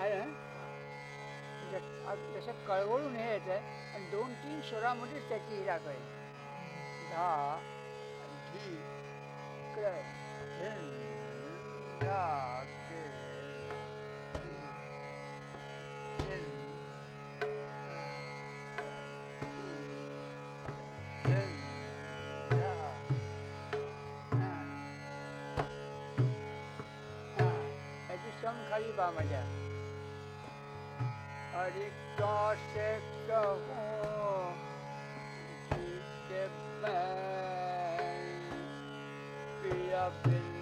आहे. ना जसं कळवळून हे येत आहे आणि दोन तीन स्वरामध्येच त्याची ही आहे. धा धी धा, याची सम खाली बा माझ्या हरि का से कहूँ जीते मैं प्रिया बिन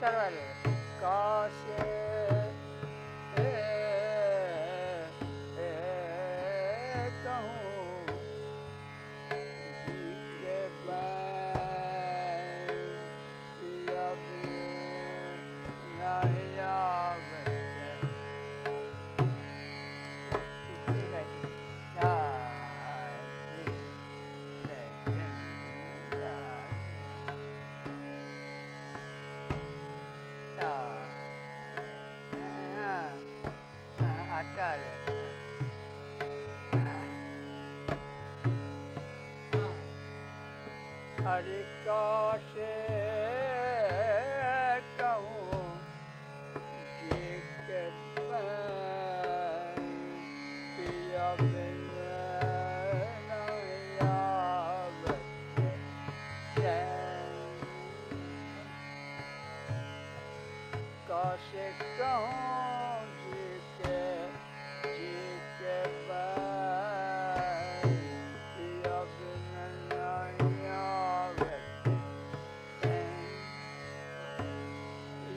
अच्छा विस्तार वाले काशे हरि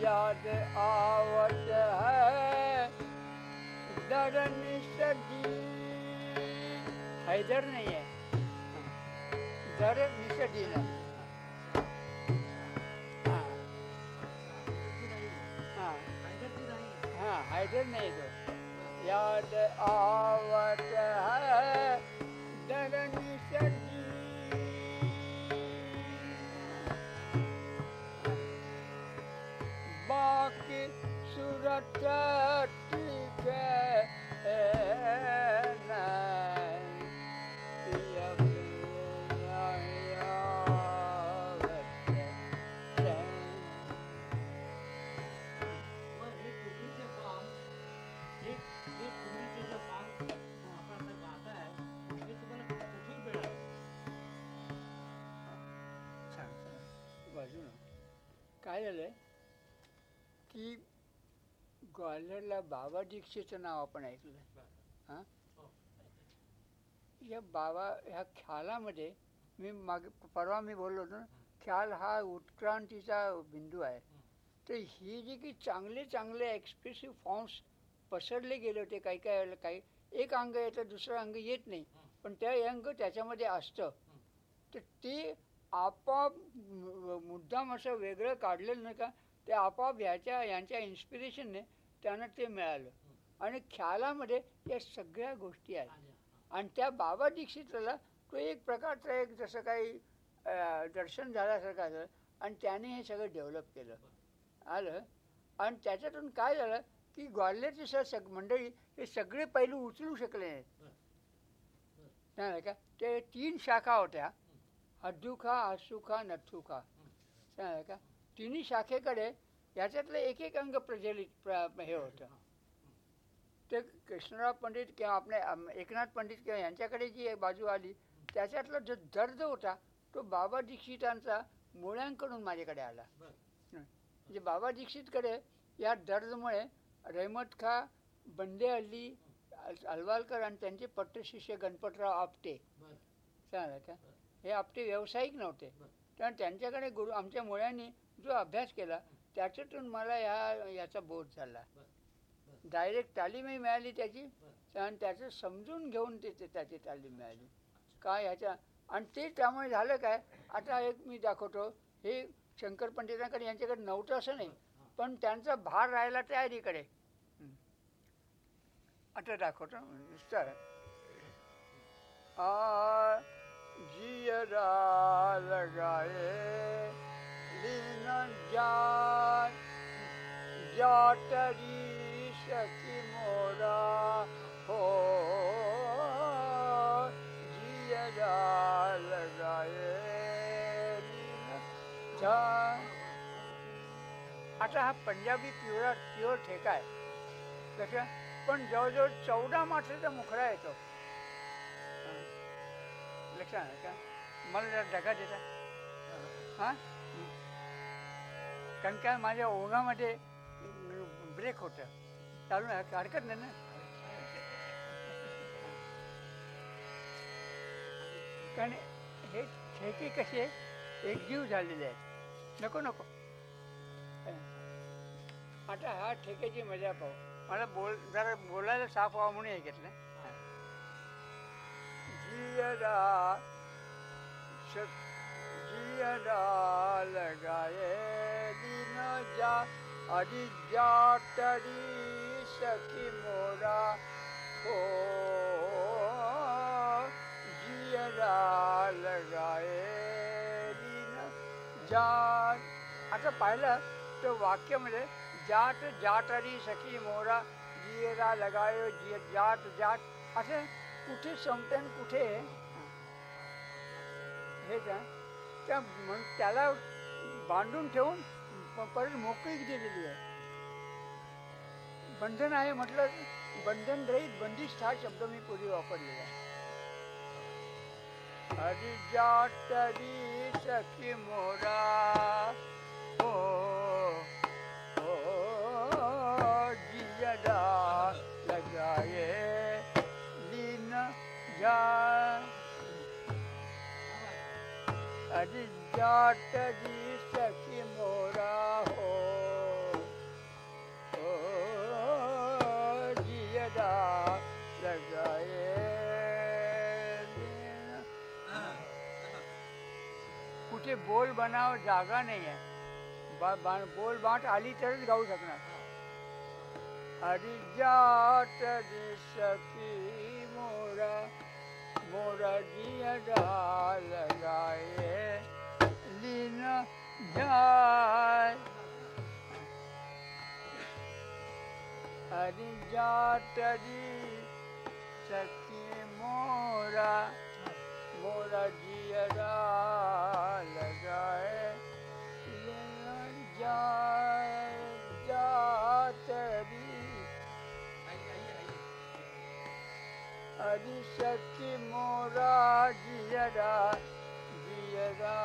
याद आवत है। दरन सदी हैदर नहीं है। दर निसदी ना। हैदर नहीं तो। याद आवत है। दरन सदी सूरत ठीक ग्वाल्हेरला बाबा दीक्षेचं नाव आपण ऐकलं. हां? या बाबा ह्या ख्यालामध्ये मी मागे परवा मी बोललो होतो ना ख्याल हा उत्क्रांतीचा बिंदू आहे. तर ही जी की चांगले चांगले एक्सप्रेसिव्ह फॉर्म्स पसरले गेले होते काही काही वेळेला काही एक अंग येतं दुसरं अंग येत नाही. पण त्या अंग त्याच्यामध्ये असतं. तर ते आपाप मुद्दाम असं वेगळं काढलेलं नाही का? ते आपाप ह्याच्या यांच्या इन्स्पिरेशनने त्यांना ते मिळालं. आणि ख्यालामध्ये या सगळ्या गोष्टी आहेत. आणि त्या बाबा दीक्षितला तो एक प्रकारचं एक जसं काही दर्शन झाल्यासारखं झालं आणि त्याने हे सगळं डेव्हलप केलं. आलं? आणि त्याच्यातून काय झालं की ग्वाल्हेरची स सग मंडळी हे सगळे पैलू उचलू शकले नाहीत. नाही का? ते तीन शाखा होत्या. हद्दुखा आसुखा नथुखा समजलं का? तिन्ही शाखेकडे याच्यातलं एक एक अंग प्रज्वलित प्र हे होतं ते कृष्णराव पंडित किंवा आपले एकनाथ पंडित किंवा यांच्याकडे जी एक बाजू आली त्याच्यातला जो दर्द होता तो बाबा दीक्षितांचा मुळ्यांकडून माझ्याकडे आला. म्हणजे बाबा दीक्षितकडे या दर्दमुळे रहमत खा बंडे हल्ली अल- अलवालकर आणि त्यांचे पट्टशिष्य गणपतराव आपटे. सांगा का हे आपटे व्यावसायिक नव्हते. कारण त्यांच्याकडे गुरु आमच्या मुळ्यांनी जो अभ्यास केला त्याच्यातून मला ह्या याचा बोध झाला. डायरेक्ट तालीमही मिळाली त्याची. आणि त्याचं समजून घेऊन ते ते- त्याची तालीम मिळाली. काय ह्याच्या आणि ते त्यामुळे झालं काय आता एक मी दाखवतो. हे शंकर पंडितांकडे यांच्याकडे नव्हतं असं नाही पण त्यांचा भार राहिला तयारीकडे. आता दाखवतो. नुसतं. आ जियरा लगाए लीन जान जाटरी सखी मोरा हो जियरा लगाए आता हा पंजाबी पिवळा पिवळ ठेका आहे. कसं पण जवळजवळ चौदा माठाचा मुखडा येतो हं. लक्षात का मला जरा ढगा देता. हां? कारण काय माझ्या ओघामध्ये ब्रेक होतं चालू आहे हरकत नाही ना? कारण हे ठेके कसे एकजीव झालेले आहेत नको नको. आता हा ठेक्याची मजा पाहू. मला बोल जरा बोलायला साफ व्हावं म्हणून हे घेतलं. जियदा जियदा जियरा दिन जा अरि जाटरी सखी मोरा हो, जियरा लगाए जाट आता पाहिलं तर वाक्यामध्ये जाट जाटरी सखी मोरा जियरा लगायो जिय जाट जाट असं कुठे संपते कुठे? हे का त्या म्हण- त्याला बांधून ठेवून परत मोकळीक दिलेली आहे. बंधन आहे म्हटलं बंधन रहित बंदिष्ट हा शब्द मी पूर्वी वापरलेला आहे. हरी सखी मोरा हो हो लगाए लीन जा. अरे जाट जी सखी मोरा कुठे बोल बनाव जागा नाही आहे बा, बा, बोल बाट आली तरच गाऊ शकणार जाट सखी मोरा मोरा जिया लगाए लीन जाय हरी जाट जी सखी मोरा मोरा जिया लगाए लीन जाय जातरी हरि। सखी मोरा जियरा जियरा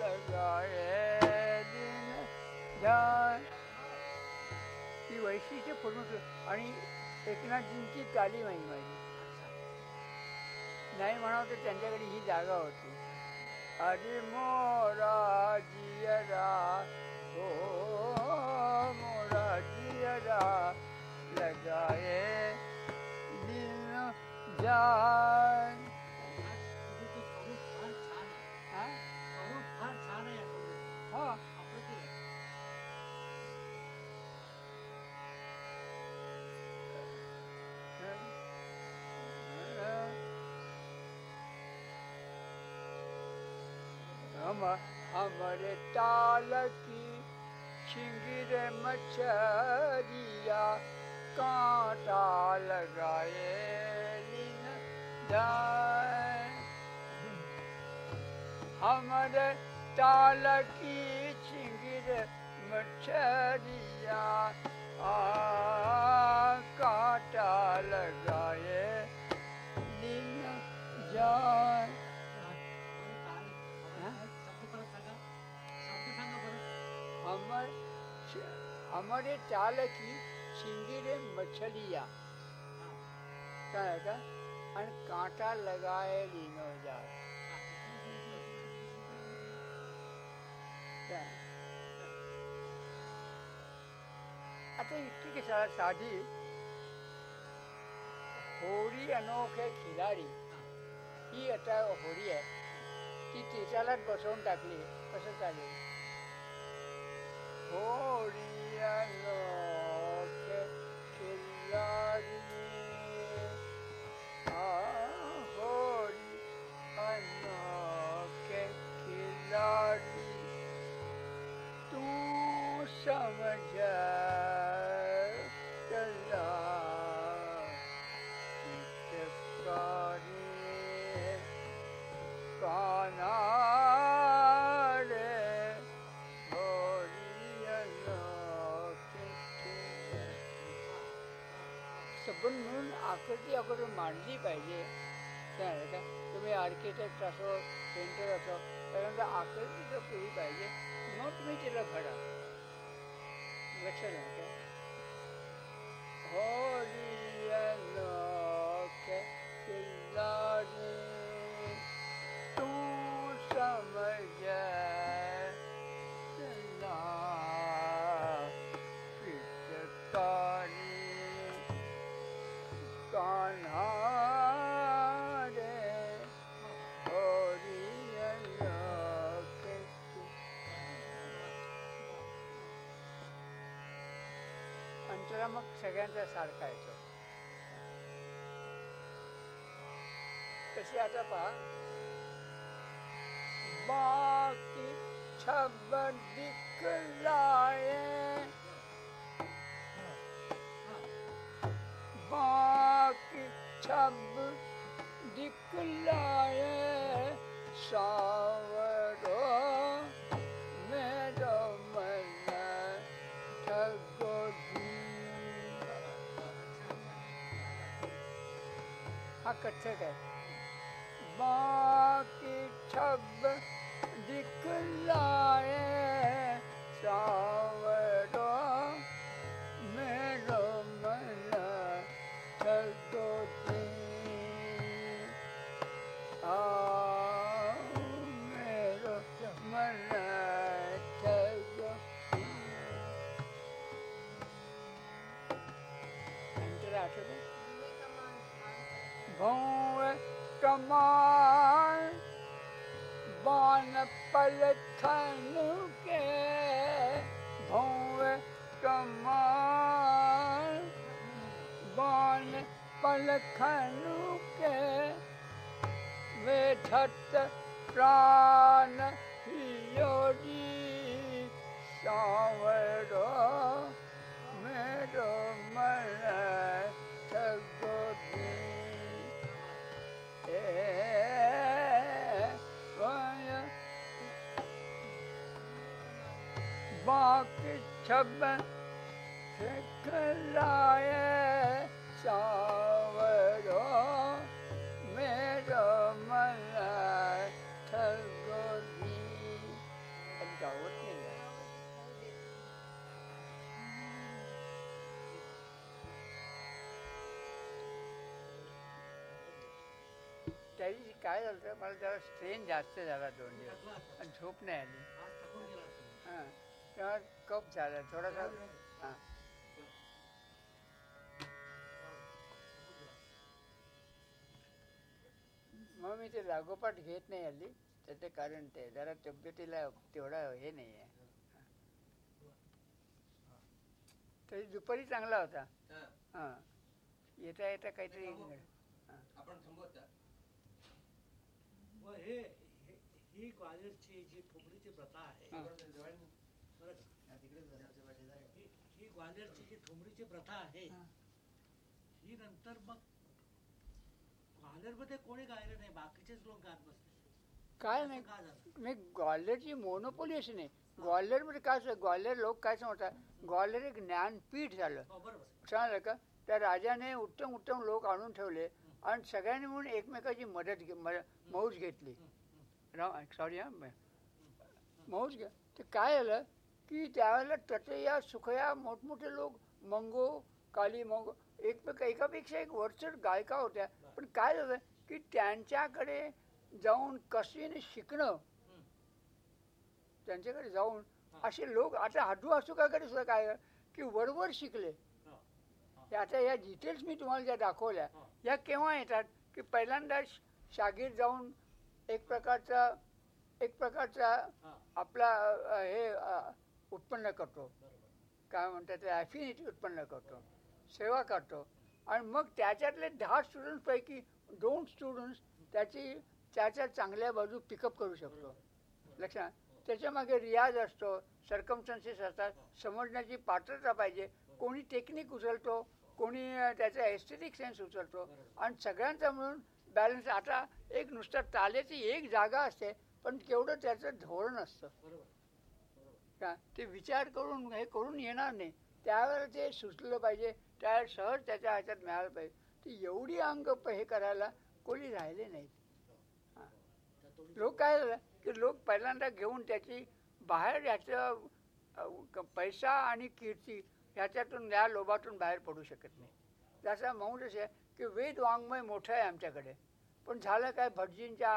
लगाए ही वैशिष्ट्यपूर्ण क- आणि एकनाथजींची तालीम आहे माझी. नाही म्हणावं तर त्यांच्याकडे ही जागा होती. हरी मोरा जियरा हो मोरा जियरा लगाए दिन जान. हा? हम हमरे ताल की छिंगिर मछरिया, कांटा लगाए हमारे ताल की छिंगिर मछरिया कांटा लगाए जाए। हमारे चाल की सिंगिरे मछलिया। काय आहे का आणि कांटा लगाए लीनो जात काय? आता इतकी की सा- साधी होळी अनोखे खिलाडी। ही आता होळी आहे ती तिच्यालाच बसवून टाकली कसं चालेल होळी अनोखे खिलाडी आ, होळी अनोखे खिलाडी तू समझ आकृती काय आहे का तुम्ही आर्किटेक्ट असो पेंटर असो त्यानंतर आकृती जर केली पाहिजे मग तुम्ही तिला घडा लक्षात तू समझ अंतरा मग सगळ्यांचा सारखा येतो तशी आता पहा. बाकी छब दिखलाए बाकी छब दिखलाए सावरो हा कथ्थक आहे. बाकी छब दिखलाए सा कमान बान पलथन के भौव कमान बान पलथन के वे प्राण योगी सावर मेरो मन बाकी छब सिखलाए सावरो मेरो मन ठगोदी अब गावत नाही आहे. त्या दिवशी काय झालं होतं, मला जरा स्ट्रेन जास्त झाला दोन दिवस. आणि झोप नाही आली. हां. तेव्हा कप झाला थोडासा हां? मग मी ते लागोपाठ घेत नाही हल्ली. त्याचं कारण ते. जरा तब्येतीला तेवढा हे नाही आहे. तरी दुपारी चांगला होता. हां. येता येता काहीतरी आपण हे ग्वाल्हेरची जी ठुमरीची प्रथा आहे हा. ही- ही ग्वाल्हेरची जी ठुमरीची प्रथा आहे हा. ही नंतर मग ग्वाल्हेरमध्ये कोणी गायलं नाही? बाकीचेच लोक गात बसले. काय नाही. नाही ग्वाल्हेरची मोनोपोली अशी नाही. ग्वाल्हेरमध्ये काय ग्वाल्हेर लोक काय सांगतात? ग्वाल्हेर एक ज्ञानपीठ झालं. हो बरोबर. समजलं का? त्या राजाने उत्तम उत्तम लोक आणून ठेवले आणि सगळ्यांनी मिळून एकमेकाची मदत मौज घेतली. राव सॉरी हा मौज घे. ते काय झालं? की त्यावेळेला तटया सुखया मोठमोठे लोक मंगो काली मंगो एक एकापेक्षा एक वरचढ गायका होत्या. पण काय झालं की त्यांच्याकडे जाऊन कसेने शिकणं त्यांच्याकडे जाऊन असे लोक आता हाडू हसुकाकडे सुद्धा काय की वरवर शिकले. हे आता या डिटेल्स मी तुम्हाला ज्या दाखवल्या या केव्हा येतात की पहिल्यांदा शागीर जाऊन एक प्रकारचा एक प्रकारचा आपला हे उत्पन्न करतो. काय म्हणतात ते ॲफिनिटी उत्पन्न करतो. सेवा करतो. आणि मग त्याच्यातले दहा स्टुडंट्सपैकी दोन स्टुडंट्स त्याची त्याच्या चांगल्या बाजू पिकअप करू शकतो. लक्षात? त्याच्यामागे रियाज असतो सरकमस्टन्सेस असतात समजण्याची पात्रता पाहिजे कोणी टेक्निक उचलतो कोणी त्याचा एस्थेटिक सेन्स उचलतो. आणि सगळ्यांचा मिळून बॅलन्स आता एक नुसतं ताल्याची एक जागा असते पण केवढं त्याचं धोरण असतं. का ते विचार करून हे करून येणार नाही. त्यावेळेला ते सुचलं पाहिजे त्यावेळेला सहज त्याच्या ह्याच्यात मिळालं पाहिजे. ती एवढी अंग हे करायला कोणी राहिले नाहीत. लोक काय झालं की लोक पहिल्यांदा घेऊन त्याची बाहेर याचं पैसा आणि कीर्ती ह्याच्यातून या लोभातून बाहेर पडू शकत नाही. त्याचा मौन असे आहे की वेद वाङ्मय मोठं आहे आमच्याकडे. पण झालं काय भटजींच्या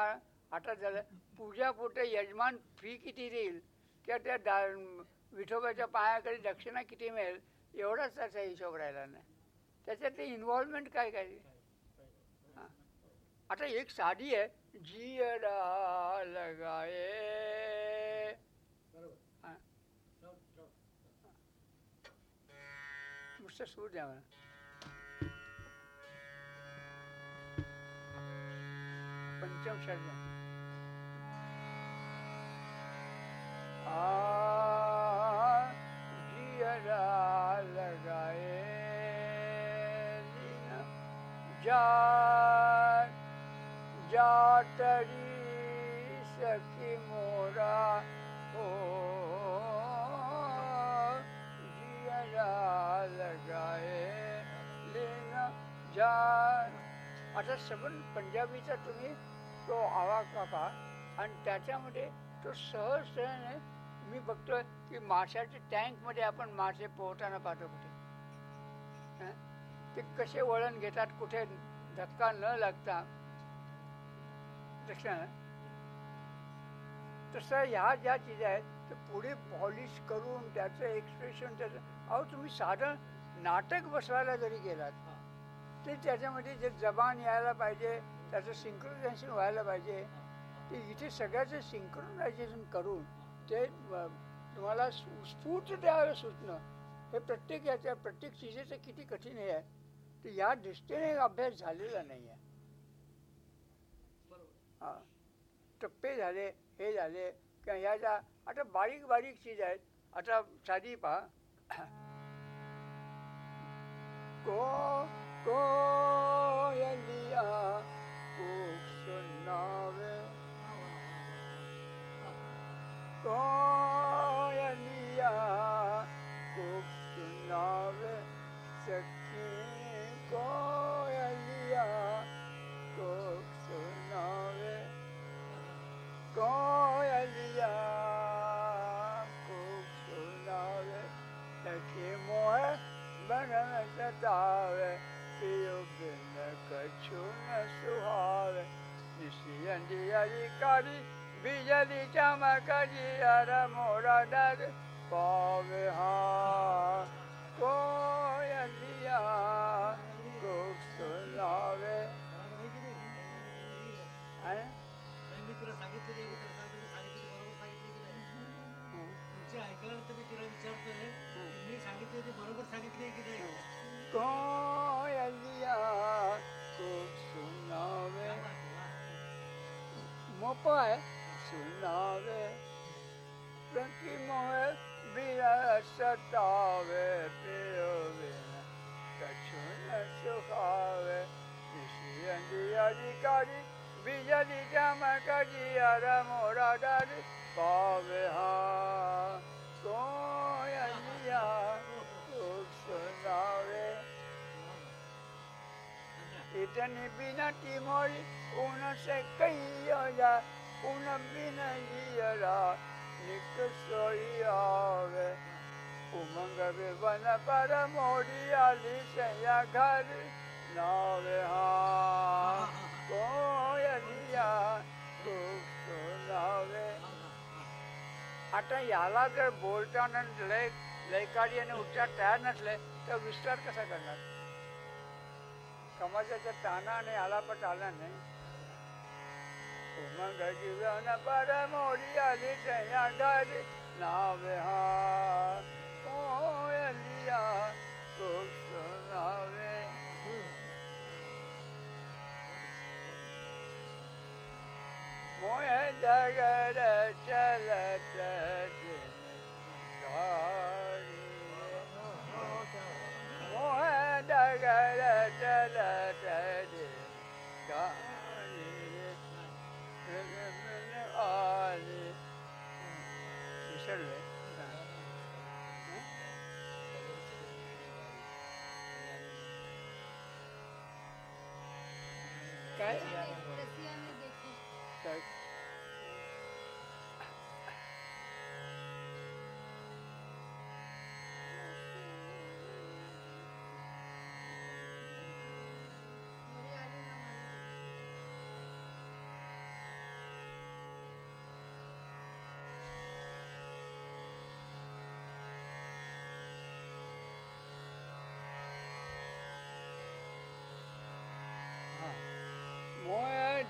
हातात झालं. पूजापोटे यजमान फी किती देईल? त्या त्या दा विठोबाच्या पायाकडे दक्षिणा किती मिळेल एवढाच त्याचा हिशोब राहिला नाही. त्याच्यात ते इन्व्हॉल्वमेंट काय काय? हां. आता एक साधी आहे जी अडा लगाए. नुसतं सूर द्या मला. पंचम शर्मा जाटरी सखी मोरा हो जियरा लगाए लीना जा आता सबन पंजाबीचा तुम्ही तो आवाज कापा आणि त्याच्यामध्ये तो सहजतेने मी बघतोय की माशाच्या टँकमध्ये आपण मासे पोहताना पाहतो कुठे? ते कसे वळण घेतात कुठे धक्का न लागता. आलं? तसं ह्या ज्या चीज आहेत ते पुढे पॉलिश करून त्याचं एक्सप्रेशन त्याचं अहो तुम्ही साधं नाटक बसवायला जरी गेलात ते त्याच्यामध्ये जे जबान यायला पाहिजे त्याचं सिंक्रोनायझेशन व्हायला पाहिजे. ते इथे सगळ्याचं सिंक्रोनायझेशन करून ते तुम्हाला स्फू- स्फूर्त द्यावं सुचणं हे प्रत्येक याच्या प्रत्येक चीजेचं किती कठीण हे आहे. तर या दृष्टीने अभ्यास झालेला नाही आहे हा. टप्पे झाले हे झाले किंवा ह्या ज्या आता बारीक बारीक चीज आहेत. आता साधी पहा. को खूप सुनावे Koyaliya Kokunave Sakhi Koyaliya Kokunave Koyaliya Kokunave Sakhi Mohe Bhagana Satave Piyo Bina Kachuna Suhave Nishiyandi Yarikari Koyaliya बिजली चमक जियर मोरा डर पावे हा कोयलिया खूप सुनावे. कोयलिया खूप. मोप आहे? सुनावे प्रति मोह बिया सतावे पियो बिना कछु न सुखावे निशी अधिकारी बिजली चमक जियर मोरा डर पावे हा कोयलिया खूप सुनावे इतनी बिना मोरी उन से कही जा उन बिन जियरा निक सोई आवे जीवन पर मोरी आली सया घर नावे हा कोयलिया तूक नावे आता याला जर बोलताना लय लयकारी आणि उच्चार तयार नसले तर विस्तार कसा करणार समाजाच्या ताना आणि आलापट आला नाही उमंग जीवन पर मोरी आली सया घर नावे हा कोयलिया तूक नावे मोह जगर चलत दिन गाड़ी मोह जगर चलत काय रसियाने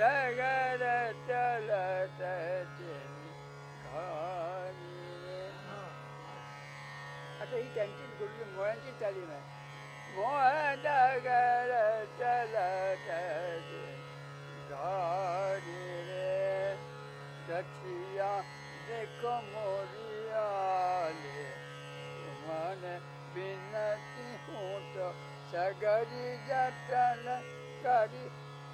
आता ही त्यांचीच गुरुजी मुळांची तालीम आहे मोह डगर चलत दिन गाड़ी रे रखिया देखो मोरियाले मन बिनती हूँ तो सगरी जतन करी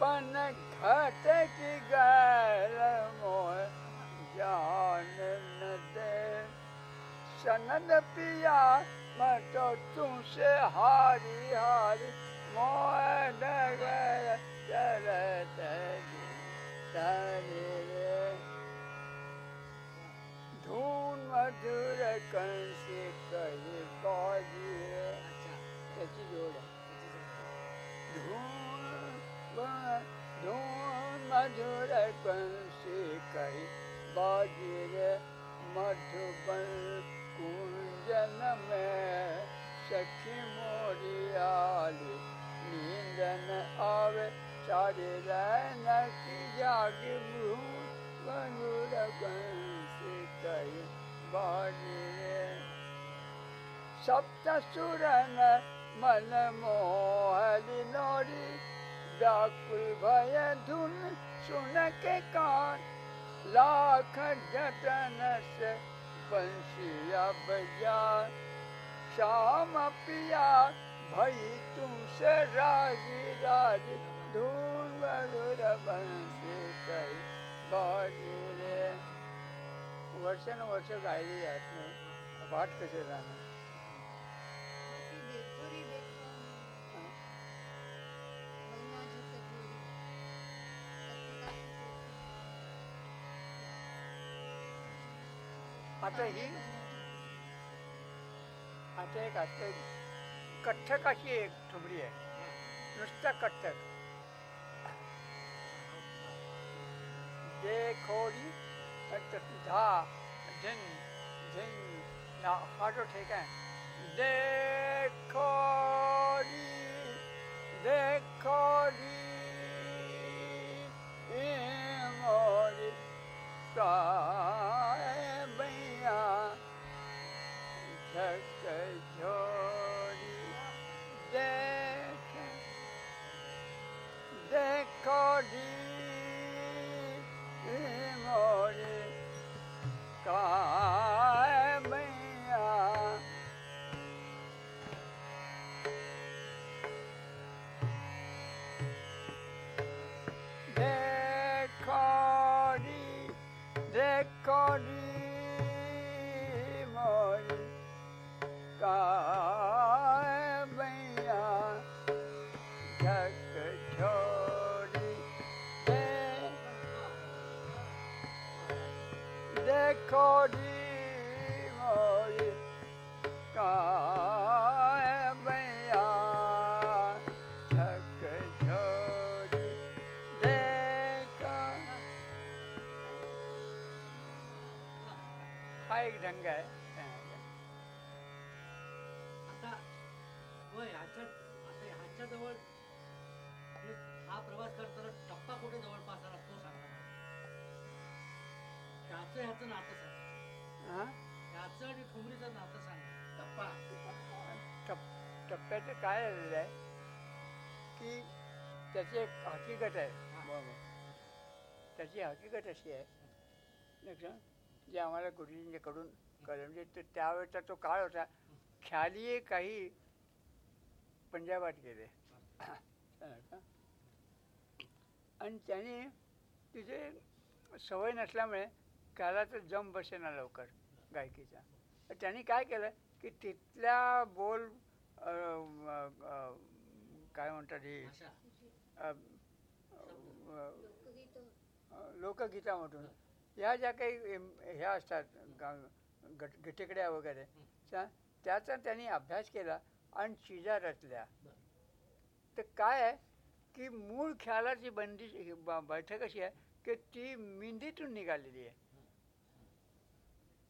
पन घट की गैर मोह जान न दे। सनद पिया मैं तो तुमसे हारी हारी मोह डगर चलत धून मधुर कंसी कही बाजी त्याची जोड आहे धून मधुर कंसी कही बाजी रे मधुबन सखी मोरियाली नींदन आवे सारे रैन की जागी मुँह मधुर कंसी कही बाजी रे सप्त सुरन मन मोहली नोरी व्याकुल भय धुन सुन के कान, लाख जतन से बंसिया बजा श्याम पिया, भई तुमसे राज़ी राज़ी, धून मधुर बंसी कही बाजी रे। वर्षानुवर्ष गायली आहेत नाही. पाठ कसे राहणार ही। आता एक असतं अशी एक ठुमरी आहे नुसतं कथक जे खोडी धा झिंग ना हा। जो ठेक आहे दे खोडी दे खोडी मोरी Thank you. ह्याचं नातं सांगा. हा? त्याचं आणि ठुमरीचं नातं सांगा. टप्पा. टप टप्प्याचं काय झालेलं आहे? की त्याची एक हकीकत आहे. त्याची हकीकत अशी आहे. लक्षात जे आम्हाला गुरुजींच्याकडून कळलं म्हणजे ते त्यावेळेचा तो काळ होता. ख्यालीये काही पंजाबात गेले? आणि त्याने तिथे सवय नसल्यामुळे कालाचा जम बसेना लवकर गायकीचा. तर त्यांनी काय केलं की तिथल्या बोल काय म्हणतात हे? लोकगीतामधून. ह्या ज्या काही ह्या असतात गा- गट गटिकड्या वगैरे त्या त्याचा त्यांनी अभ्यास केला आणि चिजा रचल्या. तर काय आहे की मूळ ख्यालाची बंदी बैठक अशी आहे की ती मेंदीतून निघालेली आहे.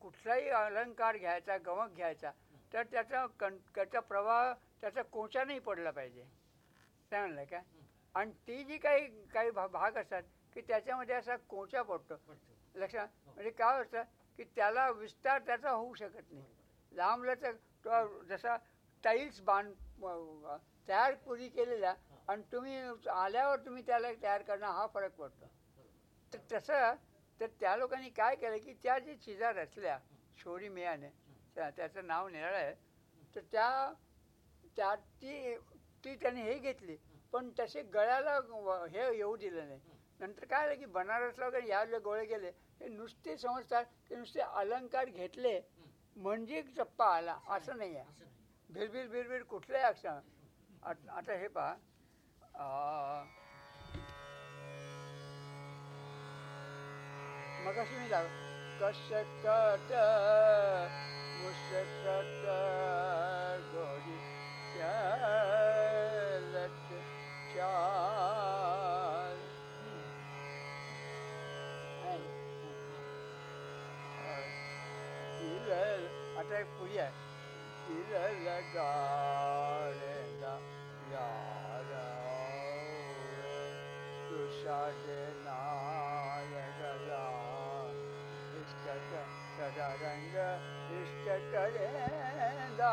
कुठलाही अलंकार घ्यायचा गमक घ्यायचा तर त्याचा कं त्याचा प्रवाह त्याचा कोचा नाही पडला पाहिजे. काय म्हणलं काय आणि ती जी काही काही भा भाग असतात की त्याच्यामध्ये असा कोचा पडतो. लक्षात? म्हणजे काय होतं की त्याला विस्तार त्याचा होऊ शकत नाही. लांबलचक तो जसा टाईल्स बांध तयार पूर्वी केलेला आणि तुम्ही आल्यावर तुम्ही त्याला तयार करणं हा फरक पडतो. तर तसं तर त्या लोकांनी काय केलं की त्या जे चिजा रचल्या शोरी मियाने त्या त्याचं नाव निराळं आहे तर त्या त्या ती ती त्याने हे घेतली. पण तसे गळ्याला हे येऊ दिलं नाही. नंतर काय झालं की बनारसला वगैरे या जे गोळे गेले. हे नुसते समजतात की नुसते अलंकार घेतले. म्हणजे चप्पा आला असं नाही आहे. असं नाही भिरभिर भिरभिर अक्षर आता हे पहा. आ, मग अशी मी लाव कसकट मुसकट गोरी चालत चाल तिल आता एक पुरी आहे सदा रंग इष्ट करेंदा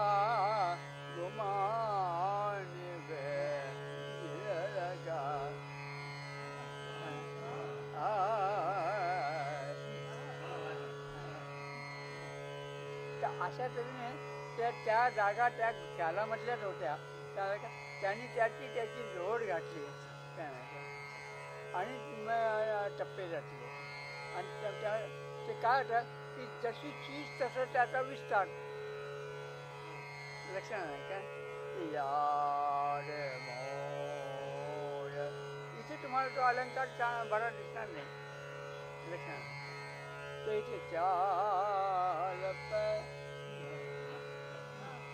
गुमान वे तर अशा तऱ्हेने त्या त्या जागा त्या ख्यालामधल्याच होत्या त्या का- त्यांनी त्याची त्याची जोड घातली. आणि टप्पे घातले. आणि त्या- त्या- ते काय होतं? की जशी चीज तसं त्याचा विस्तार। लक्षात नाही का यार मोर। इथे तुम्हाला तो अलंकार चा- बरा दिसणार नाही। लक्षात नाही. तर इथे चाल प-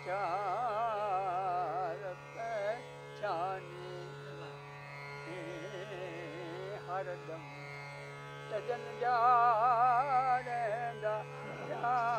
चाल प- छानी। हरदम तजन जानंदा जानी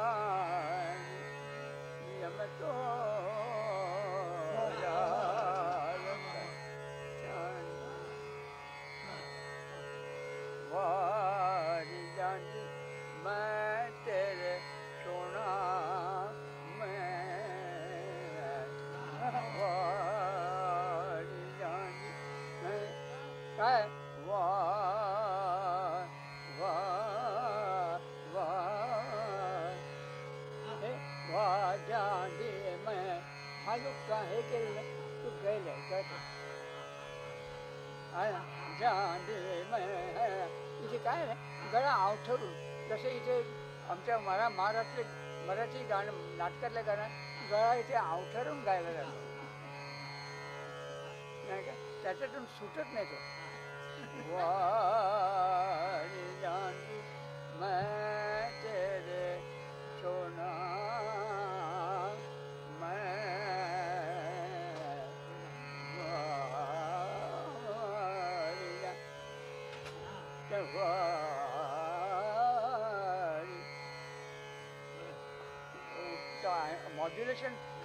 इथे काय आहे गळा आवठरून जसं इथे आमच्या मरा महाराष्ट्र मराठी गाणं नाटकातलं गाणं गळा इथे आवठरून गायला जातो. नाही का? त्याच्यातून सुटत नाही तो. वारी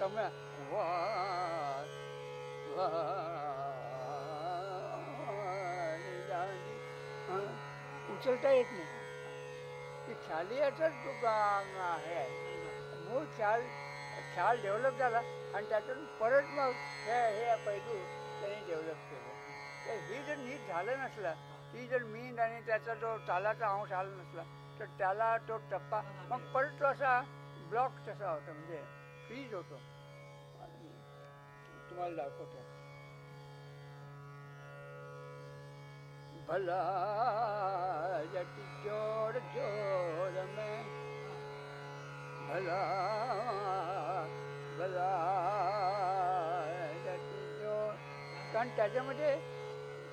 मॉड्युलेशन कमी वा उचलता येत नाही. ते ख्यालियाचाच जो आहे. मूळ ख्याल ख्याल डेव्हलप झाला आणि त्यातून परत मग हे हे पैलू त्यांनी डेव्हलप केलं. तर ही जर नीट झालं नसलं ती जर मीन आणि त्याचा जो तालाचा अंश आला नसला तर त्याला तो टप्पा मग परत तो असा ब्लॉक तसा होता म्हणजे बीज होतो. तुम्हाला दाखवतो. भला जटी जोड जोड में. भला भला जटी जोड कारण त्याच्यामध्ये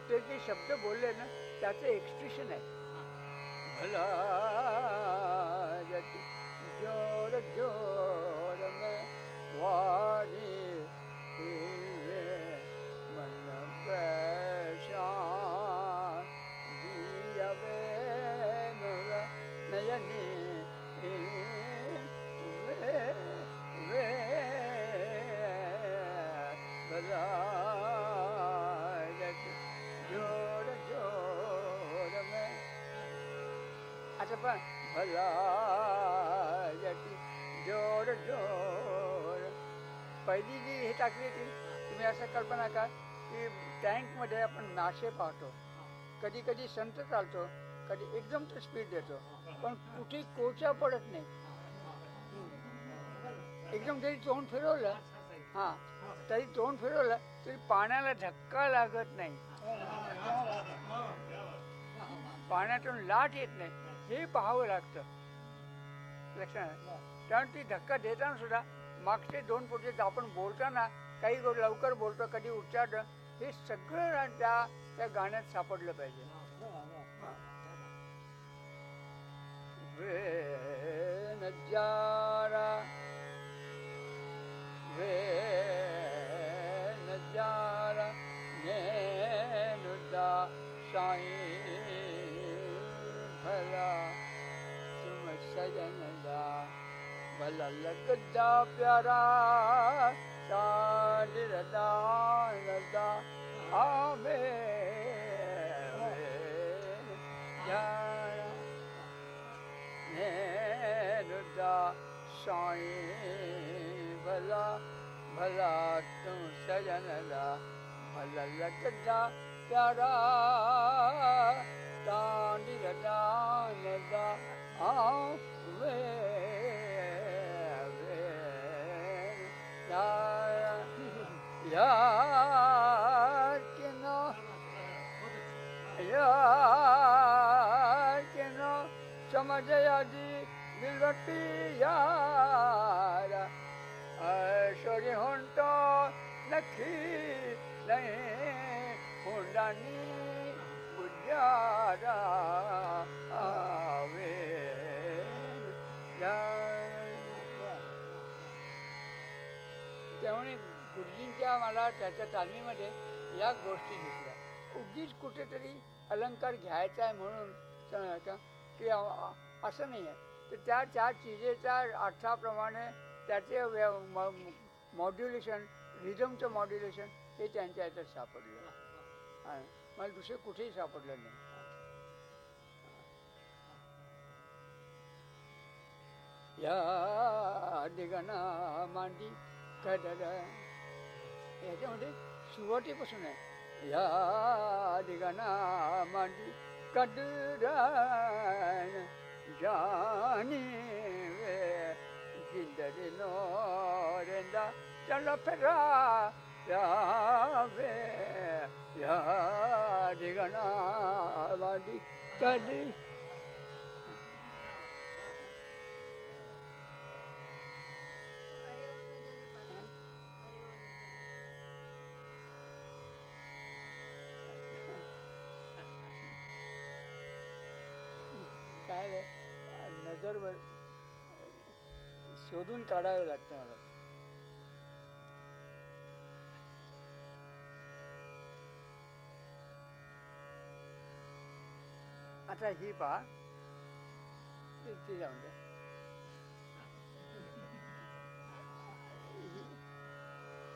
ते जे शब्द बोलले ना त्याचं एक्सप्रेशन आहे. भला जटी जोड जोड भला जटी जोड जोड में आता पण भला जटी जोड जोड पहिली जी हे टाकली होती तुम्ही असं कल्पना का की टँकमध्ये आपण नाशे पाहतो. कधी कधी संत चालतो कधी एकदम तो स्पीड देतो. पण कुठे कोचा पडत नाही. एकदम जरी तोंड फिरवलं हां तरी तोंड फिरवलं तरी पाण्याला धक्का लागत नाही. पाण्यातून लाट येत नाही. हे पाहावं लागतं. लक्षात कारण ती धक्का देताना सुद्धा मागचे दोन पुढचे आपण बोलताना काही गो- लवकर बोलतो कधी उच्चारण हे सगळं त्या त्या गाण्यात सापडलं पाहिजे. वे नजारा वे नजारा नैनुदा साईं भला तुम सजनदा ڀل لڳندا پيارا سر لڳا ها ڀي سائين ڀلا ڀلا تون سجن لا. ڀل لڳندا پيارا سر لڳا ها ڀي न कनो समीयाराश्वरी तखी रानी पूजा त्यामुळे गुरुजींच्या मला त्याच्या तालमीमध्ये या गोष्टी दिसल्या. उगीच कुठेतरी अलंकार घ्यायचा आहे म्हणून का- की असं नाही आहे. तर त्या त्या चिजेच्या अर्थाप्रमाणे त्याचे मॉड्युलेशन रिझमचं मॉड्युलेशन हे त्यांच्या ह्याच्यात सापडलं. हा. मला दुसरं कुठेही सापडलं नाही. या दिगणा मांडी कदर याच्यामध्ये सुरुवातीपासून आहे या दिगणा मांडी कदरान जानी वे जिंदरी नो रेंदा चल फेरा यावे या दिगणा मांडी कदी नजर शोधून काढावं लागतं मला. आता ही पहा. ती- जाऊन द्या.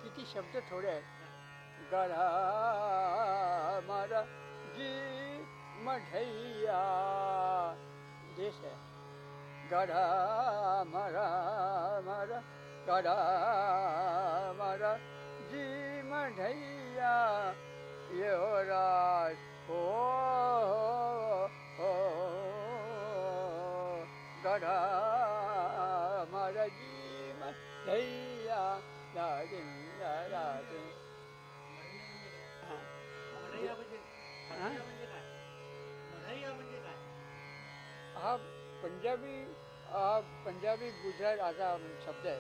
किती शब्द थोडे आहेत. गढा मारा जी मढैया. देश आहे. गढा मारा मारा गढा मारा जी मढैया युवराज हो हो गढा मारा जी मढैया राजिन राजिन म्हणजे हा? पंजाबी हा पंजाबी गुजरात असा शब्द आहे.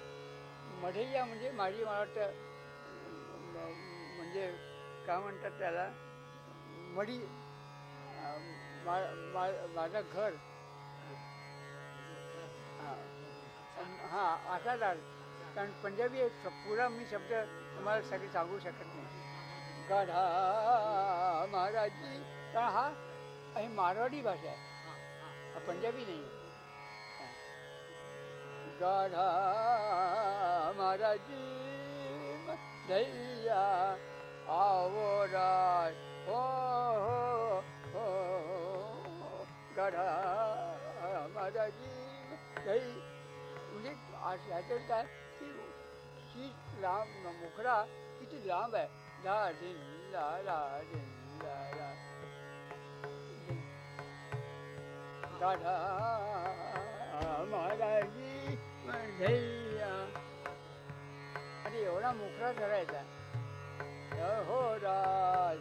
मढैया म्हणजे माझी मला वाटतं म्हणजे काय म्हणतात त्याला मडी मा- मा- माझं घर. हा. हा असाच अर्थ कारण पंजाबी एक पुरा मी शब्द तुम्हाला सगळे सांगू शकत नाही. गढा महाराजी कारण हा ही मारवाडी भाषा आहे. पंजाबी नाही. आहे. गढा महाराजी दैया आवो राय हो हो हो गढा महाराजी दै म्हणजे आज ह्याच्यात काय की ही लांब मुखडा किती लांब आहे ला दिन ला ला दिन ला ला गाढा महाराजी ध्येया आणि एवढा मुखडा धरायचा हो राज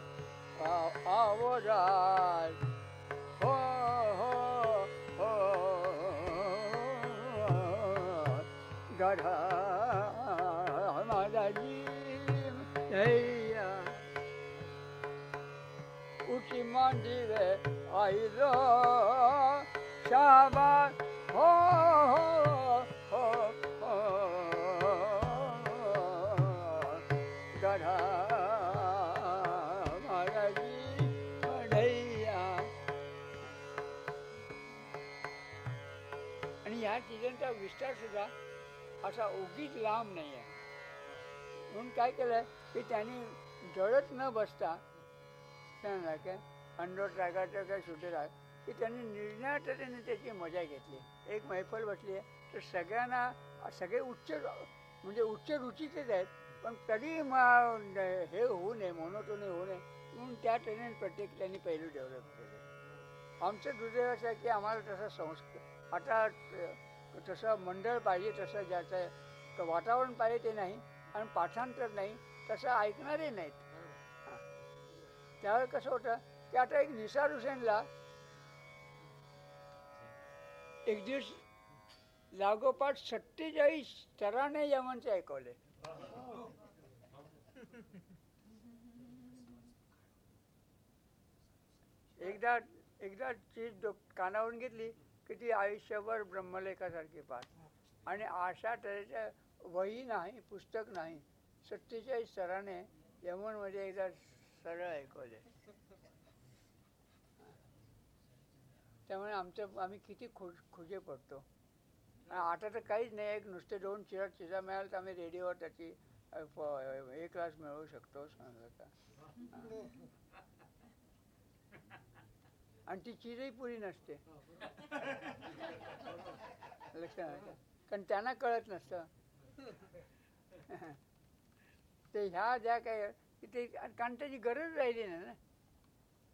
आ- आवो राज हो हो हो गढा महाराजी ध्येया उठी मांडीवे आईलो शाबास हो हो ह्या सीझनचा विस्तार सुद्धा असा उगीच लांब नाही आहे म्हणून काय केलं की त्यांनी जळत न बसता काय काय अंडोर ट्रॅगाचं काय सुटे आहे की त्यांनी निर्णय त्याची मजा घेतली. एक मैफल बसली आहे. तर सगळ्यांना सगळे उच्च म्हणजे उच्च रुचीचेच आहेत. पण तरी हे होऊ नये मोनोटोनी होऊ नये म्हणून त्या ट्रेने प्रत्येक त्यांनी पैलू डेव्हलप केले. आमचं दुर्दैव असं आहे की आम्हाला तसा संस्कार आता तसं मंडळ पाहिजे तसं ज्याचं वातावरण पाहिजे ते नाही आणि पाठांतर नाही तसं ऐकणारे नाहीत. त्यावेळेस कसं होतं की आता एक निसार हुसेनला एक दिवस लागोपाठ सत्तेचाळीस तराने यमनचे ऐकवले. एकदा एकदा चीज डो- कानावरून घेतली की ती आयुष्यभर ब्रह्मलेखासारखी पाहत आणि अशा तऱ्हेच्या वही नाही पुस्तक नाही. सत्तेचाळीस सराने यमनमध्ये एकदा सरळ ऐकवले. त्यामुळे आमचं आम्ही किती खु खुजे पडतो. आता तर काहीच नाही एक नुसते दोन चिरा चिजा मिळाल तर आम्ही रेडिओवर त्याची हे एक क्लास मिळवू शकतो सांगा आणि ती चिरही पुरी नसते. लक्षात कारण त्यांना कळत नसतं. ते ह्या ज्या काय ते कारण त्याची गरज राहिली नाही ना.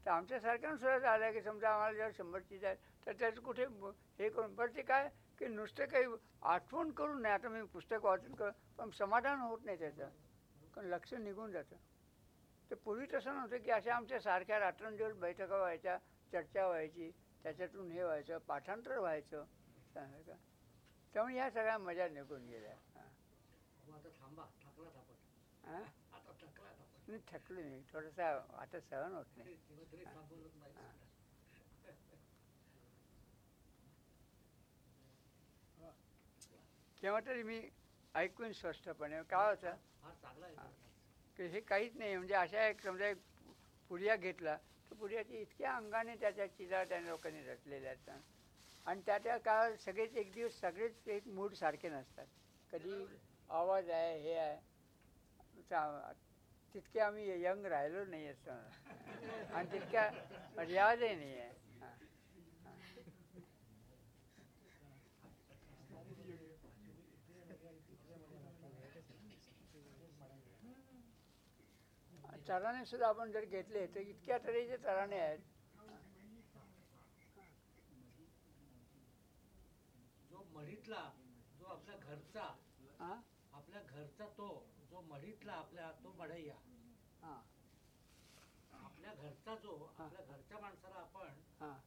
तर आमच्यासारख्यानं सुद्धा झालं की समजा आम्हाला जर शंभर चीज आहे तर त्याचं कुठे हे करून पण ते काय की नुसतं काही आठवण करून नाही. आता मी पुस्तक वाचून कर पण समाधान होत नाही त्याचं. कारण लक्ष निघून जातं. तर पूर्वी तसं नव्हतं की अशा आमच्या सारख्या रात्रंदिवस बैठका व्हायच्या चर्चा व्हायची त्याच्यातून हे व्हायचं पाठांतर व्हायचं. का त्यामुळे ह्या सगळ्या मजा निघून गेल्या. हां. मी थकलो नाही थोडंसं आता सहन होत नाही. तेव्हा. केव्हा तरी मी ऐकून स्पष्टपणे काय होतं? हा. की हे काहीच नाही म्हणजे अशा एक समजा एक पुडिया घेतला पुढे इतक्या अंगाने त्याच्या चिजा त्या लोकांनी रचलेल्या असतात आणि त्या त्या काळात सगळेच एक दिवस सगळेच एक मूड सारखे नसतात. कधी आवाज आहे हे आहे. तितके आम्ही यंग राहिलो नाही असं. आणि तितक्या रियाजही नाही आहे हां. तराणे सुद्धा आपण जर घेतले तर इतक्या तऱ्हेचे तराणे आहेत. जो मढीतला जो आपल्या घरचा हां? आपल्या घरचा तो जो मढीतला आपल्या तो मढैया. हां. आपल्या घरचा जो आपल्या घरच्या माणसाला आपण हां.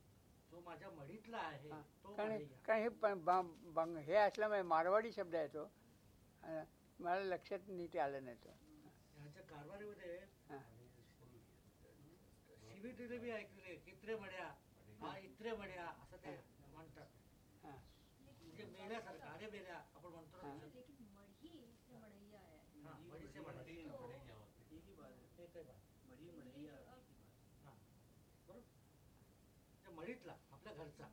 जो माझ्या मढीतला आहे. तो कारण मढैया. कारण हे प- बं- बंग हे असल्यामुळे मारवाडी शब्द आहे तो. अं, मला लक्षात नीट आलं नाही तो. कारभारीमध्ये हां. शिवीटिले बी ऐकले कित्रे मड्या हा इत्रे मड्या असं ते म्हणतात. हां. म्हणजे मेल्यासारखं अरे मेल्या आपण म्हणतो हां. है हां. त्या आपल्या घरचा.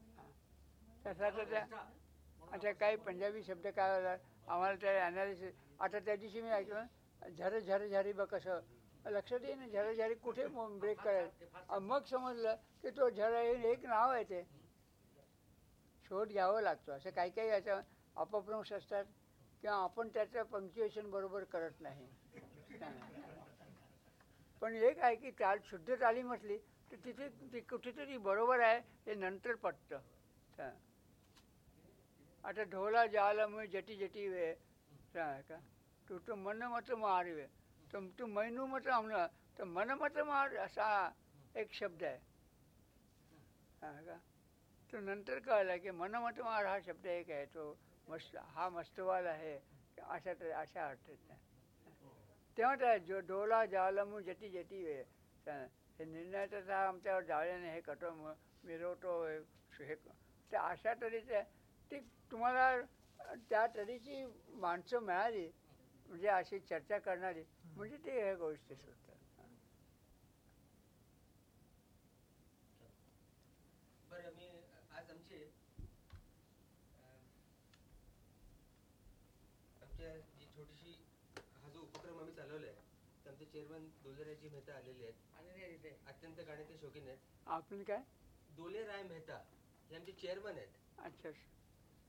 त्या काही. पंजाबी शब्द काय होतात आम्हाला ते अनालिसिस आता त्या दिवशी मी ऐकलं झर झर झरी बघ कसं. लक्षात येईन झर झरी कुठे ब्रेक करायचं मग समजलं की तो झर येईल एक नाव आहे ते. शोध घ्यावं लागतो. असं काही काही याचं अपभ्रंश असतात किंवा आपण त्याचं पंक्च्युएशन बरोबर करत नाही. पण एक आहे की ताल शुद्ध ताली म्हटली तर तिथे ती कुठेतरी बरोबर आहे हे नंतर पटतं. आता ढोला जाल मुळे जटी जटी वे का? तू तू मन मत मारवे तर तू मैनू मत आमनं तर मन मत मार असा एक शब्द आहे हा का तो नंतर मन मत मार हा शब्द एक आहे तो मस्त हा मस्तवाल आहे अशा त- अशा अर्थात तेव्हा त्या जो डोला जालमू जटी जटी वे हे निर्णयाचा हा आमच्यावर जाळ्याने हे कटो मिरवतो हे हे अशा तऱ्हेचे ती तुम्हाला त्या तऱ्हेची माणसं मिळाली म्हणजे अशी चर्चा करणारी म्हणजे ते हे गोष्टी सुटतात बरं मी आज आमचे अं, आमच्या जी छोटीशी हा जो उपक्रम आम्ही चालवला आहे आमचे चेअरमन दोलेरायजी मेहता आलेले आहेत. अत्यंत गाण्याचे शौकीन आहेत. आपण काय? दोलेराय मेहता हे आमचे चेअरमन आहेत. अच्छा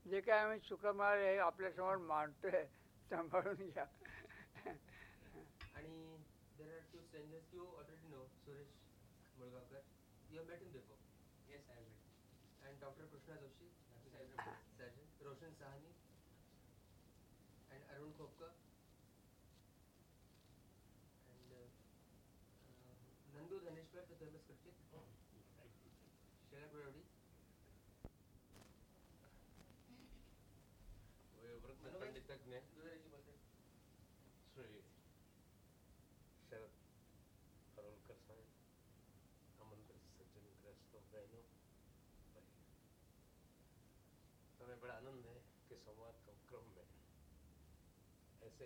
जे काय आम्ही सुखमार हे आपल्यासमोर मांडतोय सांभाळून घ्या आणि there are few strangers you already know Suresh Mulgaonkar you have met in before yes I met and doctor Krishna Joshi surgeon Roshan Sahani and Arun Khopkar and Nandu Dhaneshwar the famous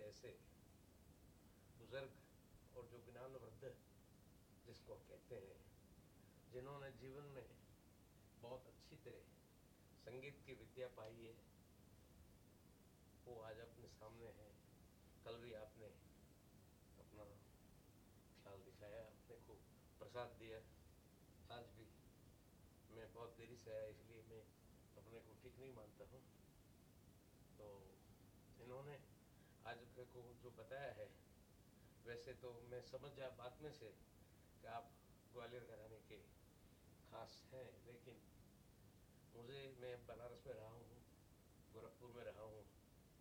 ऐसे ऐसे बुज़ुर्ग और जो ज्ञान वृद्ध जिसको कहते हैं, जिन्होंने जीवन में बहुत अच्छी तरह संगीत की विद्या पाई है, वो आज अपने सामने है। कल भी आपने अपना ख्याल दिखाया अपने को प्रसाद दिया। आज भी मैं बहुत देरी से आया, इसलिए मैं अपने को ठीक नहीं मानता हूँ तो इन्होंने आज मेरे को जो बताया है। वैसे तो मैं समझ जा बात में से कि आप ग्वालियर घराने के खास हैं, लेकिन मुझे, मैं बनारस में रहा हूँ, गोरखपुर में रहा हूँ,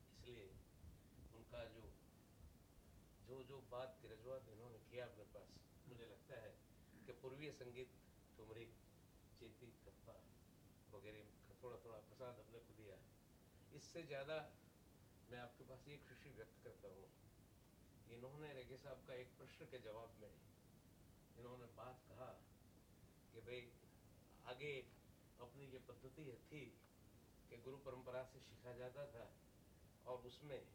इसलिए उनका जो जो जो बात की रजूआत इन्होंने किया अपने पास, मुझे लगता है कि पूर्वीय संगीत ठुमरी चेती कप्पा वगैरह का थोड़ा थोड़ा प्रसाद अपने को दिया। इससे ज़्यादा मैं आपके पास ये खुशी व्यक्त करता हूँ। इन्होंने रेगे साहब का एक प्रश्न के जवाब में इन्होंने बात कहा कि भाई, आगे अपनी ये पद्धति थी कि गुरु परंपरा से सीखा जाता था और उसमें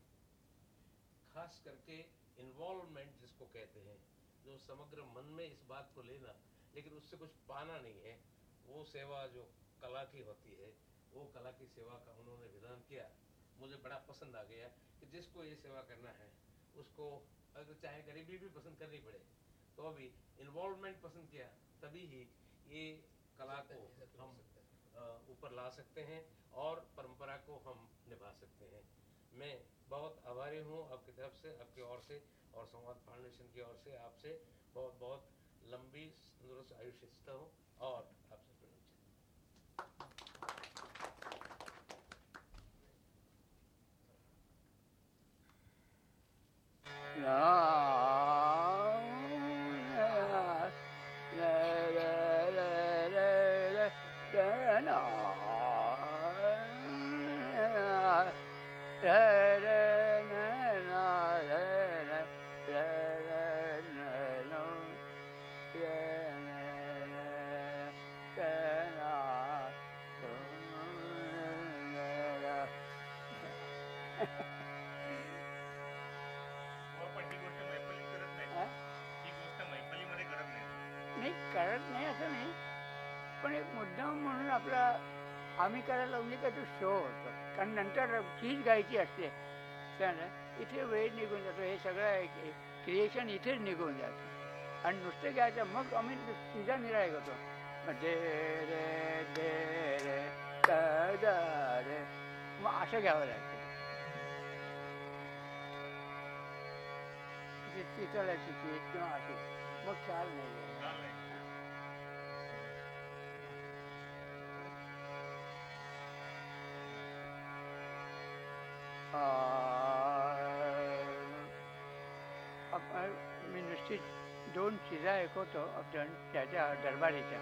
खास करके इन्वॉल्वमेंट जिसको कहते हैं, जो समग्र मन में इस बात को लेना, लेकिन उससे कुछ पाना नहीं है। वो सेवा जो कला की होती है, वो कला की सेवा का उन्होंने विधान किया। मुझे बड़ा पसंद आ गया कि जिसको ये सेवा करना है उसको अगर चाहे गरीबी भी पसंद करनी पड़े तो भी इन्वॉल्वमेंट पसंद किया तभी ही ये कला को हम ऊपर ला सकते हैं और परंपरा को हम निभा सकते हैं। मैं बहुत आभारी हूँ आपकी तरफ़ से आपकी ओर से और संवाद फाउंडेशन की ओर से आपसे बहुत बहुत लंबी तंदुरुस्त आयुष्य हूँ और पण आम्ही करायला लावली का तो शो होतो. कारण नंतर चीज गायची असते. कारण इथे वेळ निघून जातो. हे सगळं क्रिएशन इथेच निघून जातं. आणि नुसतं घ्यायचं मग आम्ही तिचा निराय करतो. मग दे रे दे रे द रे. मग असं घ्यावं लागतं. ते किंवा असे. मग चाल नाही. नुसती दोन चिजा ऐकवतो आपण त्याच्या दरबारीच्या.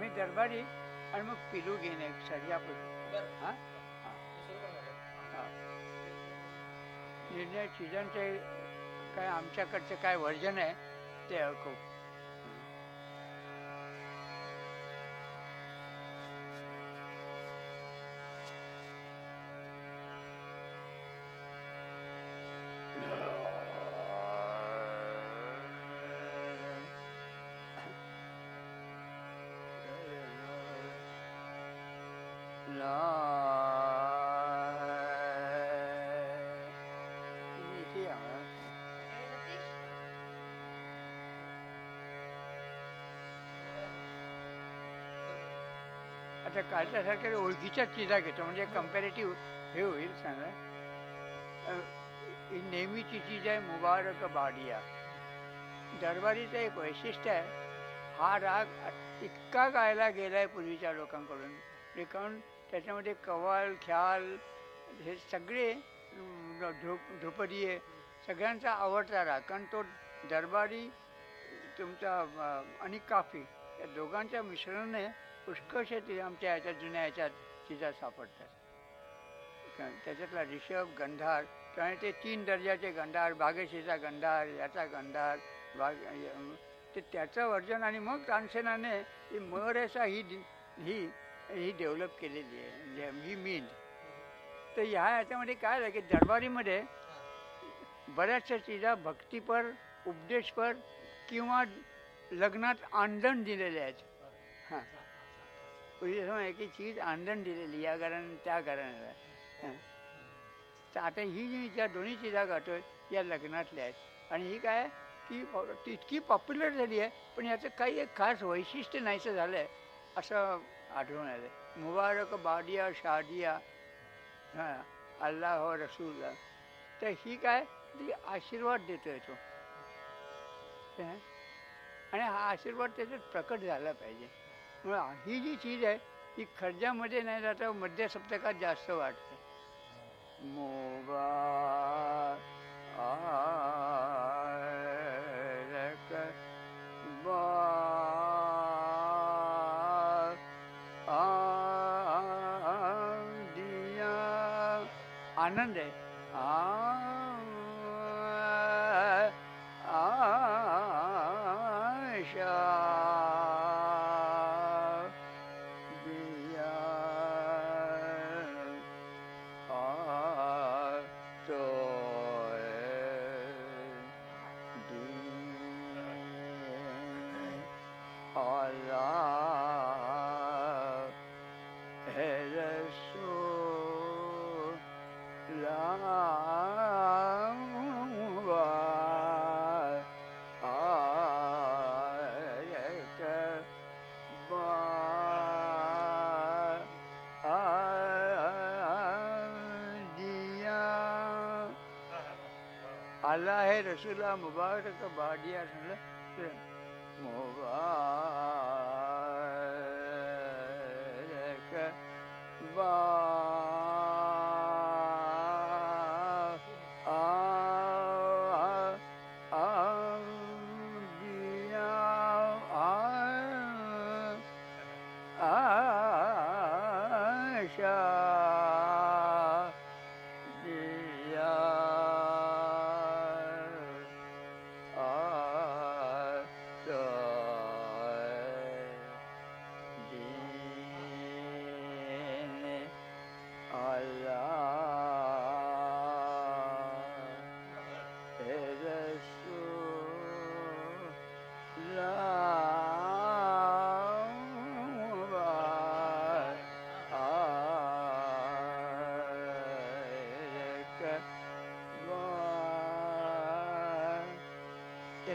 मी दरबारी आणि मग पिलू घेणे सर्जापूर हा? हा. निर्णय चिजांचे काय आमच्याकडचं काय वर्जन आहे ते ऐकू. आता कालच्यासारख्या ओळखीच्या चिजा घेतो. म्हणजे कम्पॅरेटिव्ह हे होईल सांगा. ही नेहमीची चीज आहे मुबारक बाडिया. दरबारीचं एक वैशिष्ट्य आहे हा राग इतका गायला गेला आहे पूर्वीच्या लोकांकडून. कारण त्याच्यामध्ये कवाल ख्याल हे सगळे अं, ध्रुप ध्रुपदीय सगळ्यांचा आवडता राग. कारण तो दरबारी तुमचा आणि काफी या दोघांच्या मिश्रणाने पुष्कळशे ते आमच्या याच्या जुन्या याच्यात चिजा सापडतात. त्याच्यातला रिषभ गंधार कारण ते तीन दर्जाचे गंधार बागेशीचा गंधार याचा गंधार बाग ते त्याचं वर्जन आणि मग तानसेनाने ही मरेसा ही ही ही डेव्हलप केलेली आहे म्हणजे ही मीन तर ह्या याच्यामध्ये काय झालं की दरबारीमध्ये बऱ्याचशा चिजा भक्तीपर उपदेशपर किंवा लग्नात आंदण दिलेले आहेत. हां. पूर्वी की चीज आंदण दिलेली या कारण त्या कारणाला तर आता ही जी ज्या दोन्ही चिजा गाठोय या लग्नातल्या आहेत. आणि ही काय की इतकी पॉप्युलर झाली आहे पण याचं काही एक खास वैशिष्ट्य नाहीचं झालं आहे असं आढळून आलं मुबारक बाडिया शादिया हां अल्लाह हो रसूल तर ही काय ती आशीर्वाद देतोय तो. आणि हा आशीर्वाद त्याच्यात प्रकट झाला पाहिजे. ही जी चीज़ आहे ही खर्जामध्ये नाही जाता मध्य सप्तकात जास्त वाटते बादिया आनंद आहे आ आला है रसूला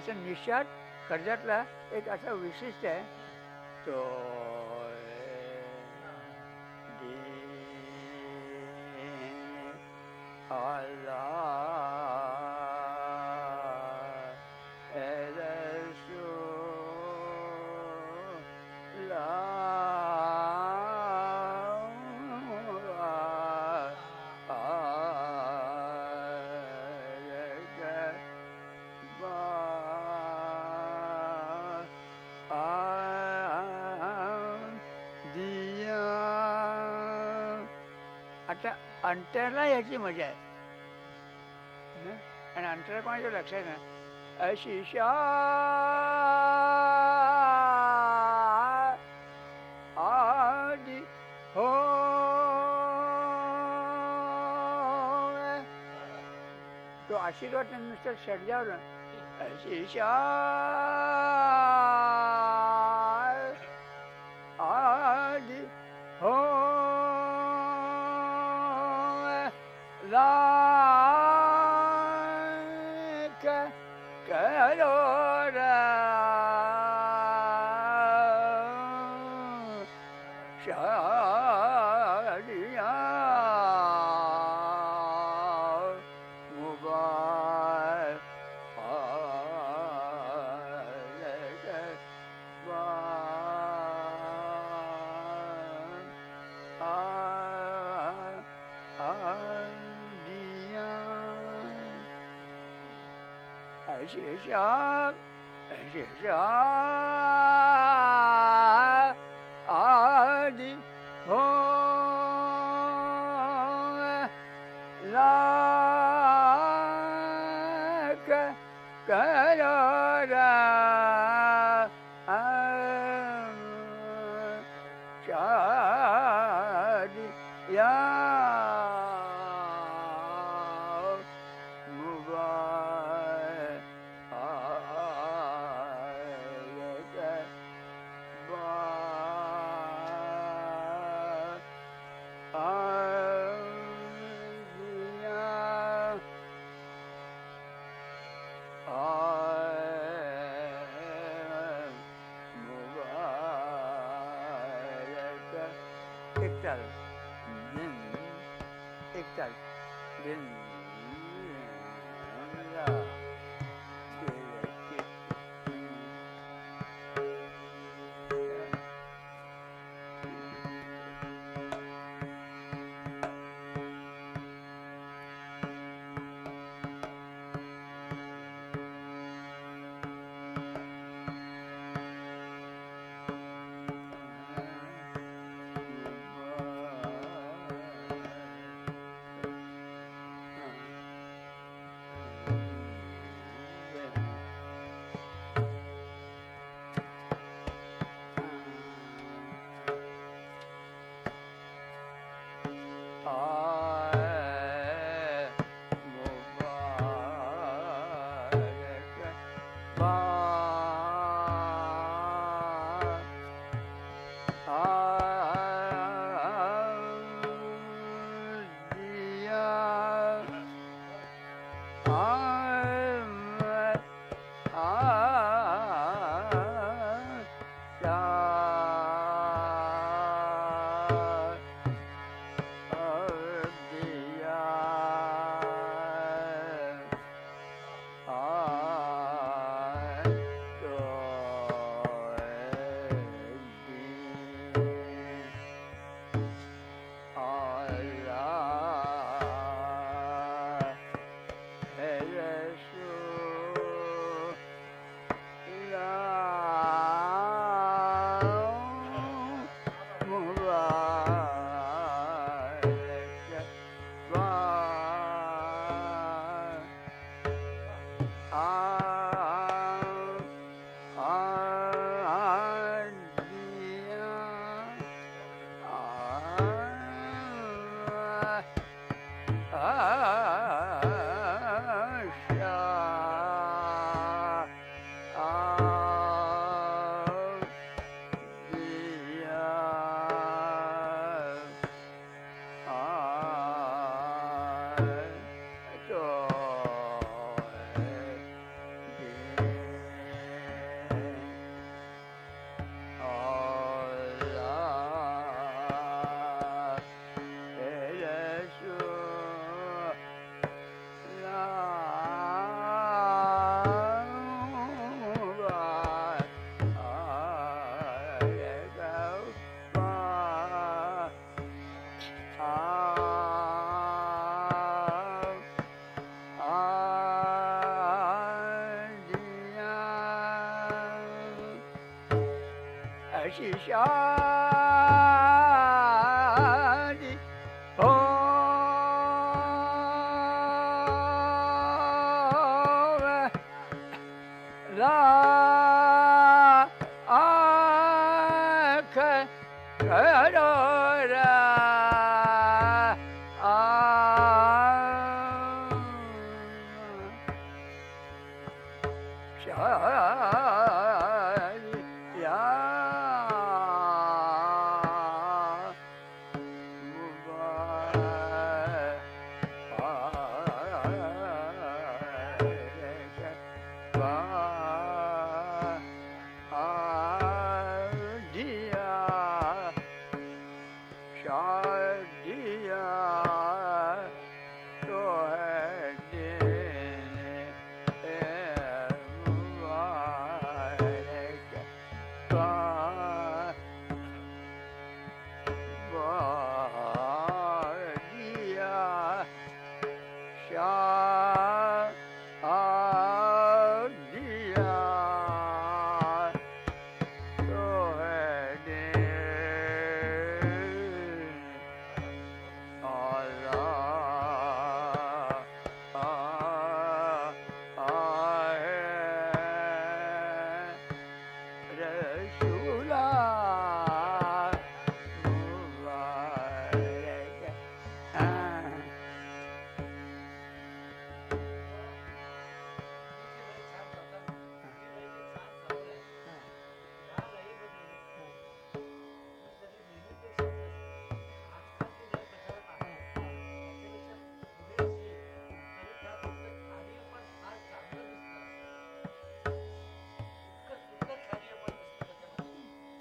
असं निषाद कर्जातला एक असा विशिष्ट आहे. तो अंतरला याची मजा आहे. आणि अंतर कोणाच्या लक्षात ना अशी शा आदि हो तो आशीर्वाद नुसतं षडजावलं अशी शा आदि हो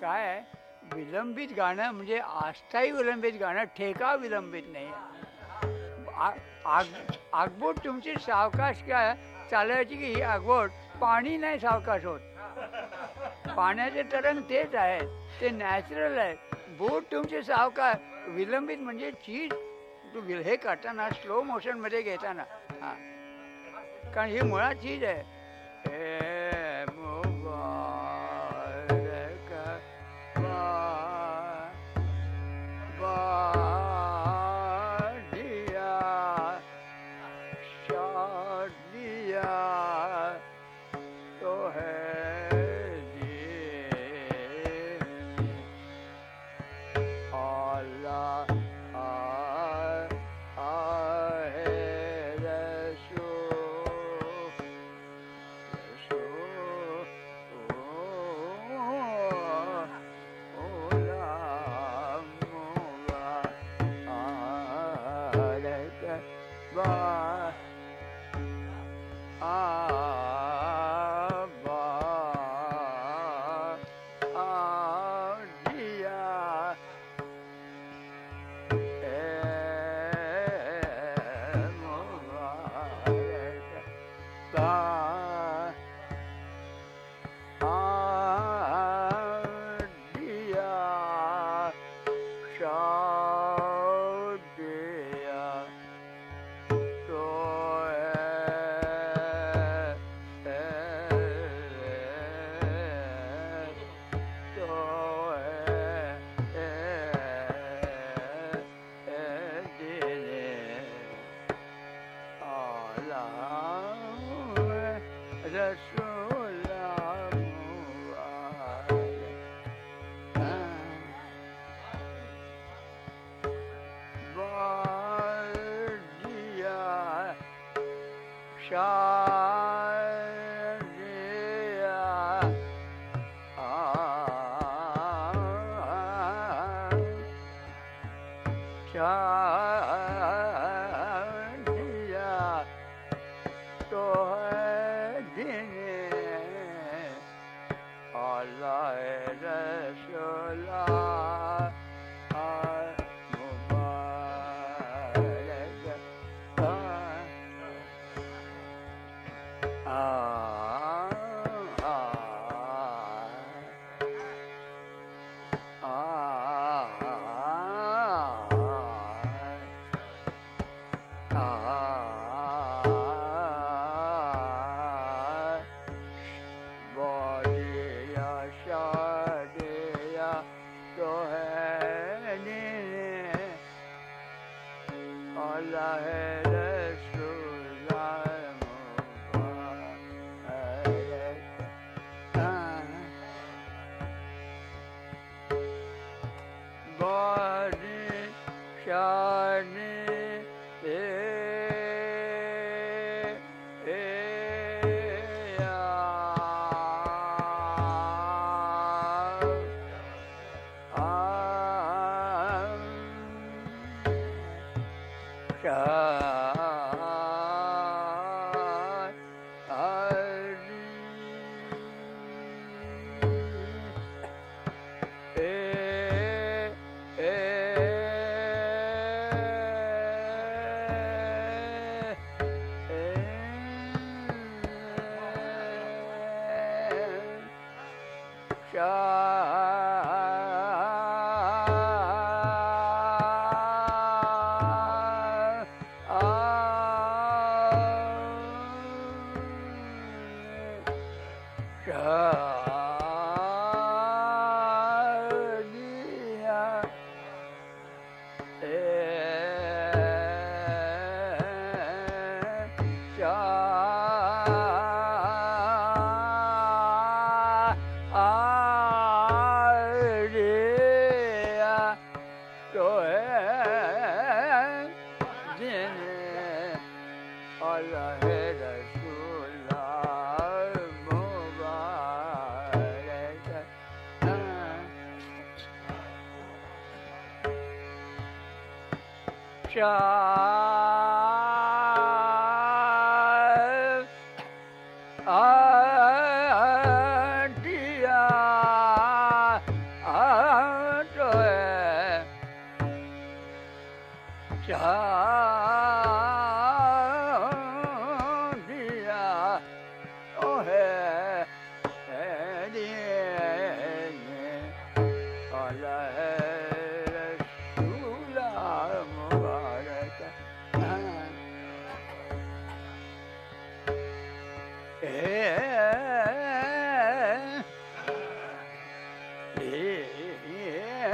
काय आहे? विलंबित गाणं म्हणजे आस्थाही विलंबित गाणं ठेका विलंबित नाही. आ- आग आगबोट तुमची सावकाश काय? चालायची की ही आगबोट? पाणी नाही सावकाश होत. पाण्याचे तरंग तेच आहेत. ते नॅचरल आहे बोट तुमचे सावकाश विलंबित म्हणजे चीज तू हे करताना स्लो मोशनमध्ये घेताना. हां. कारण ही मुळात चीज आहे. Russia.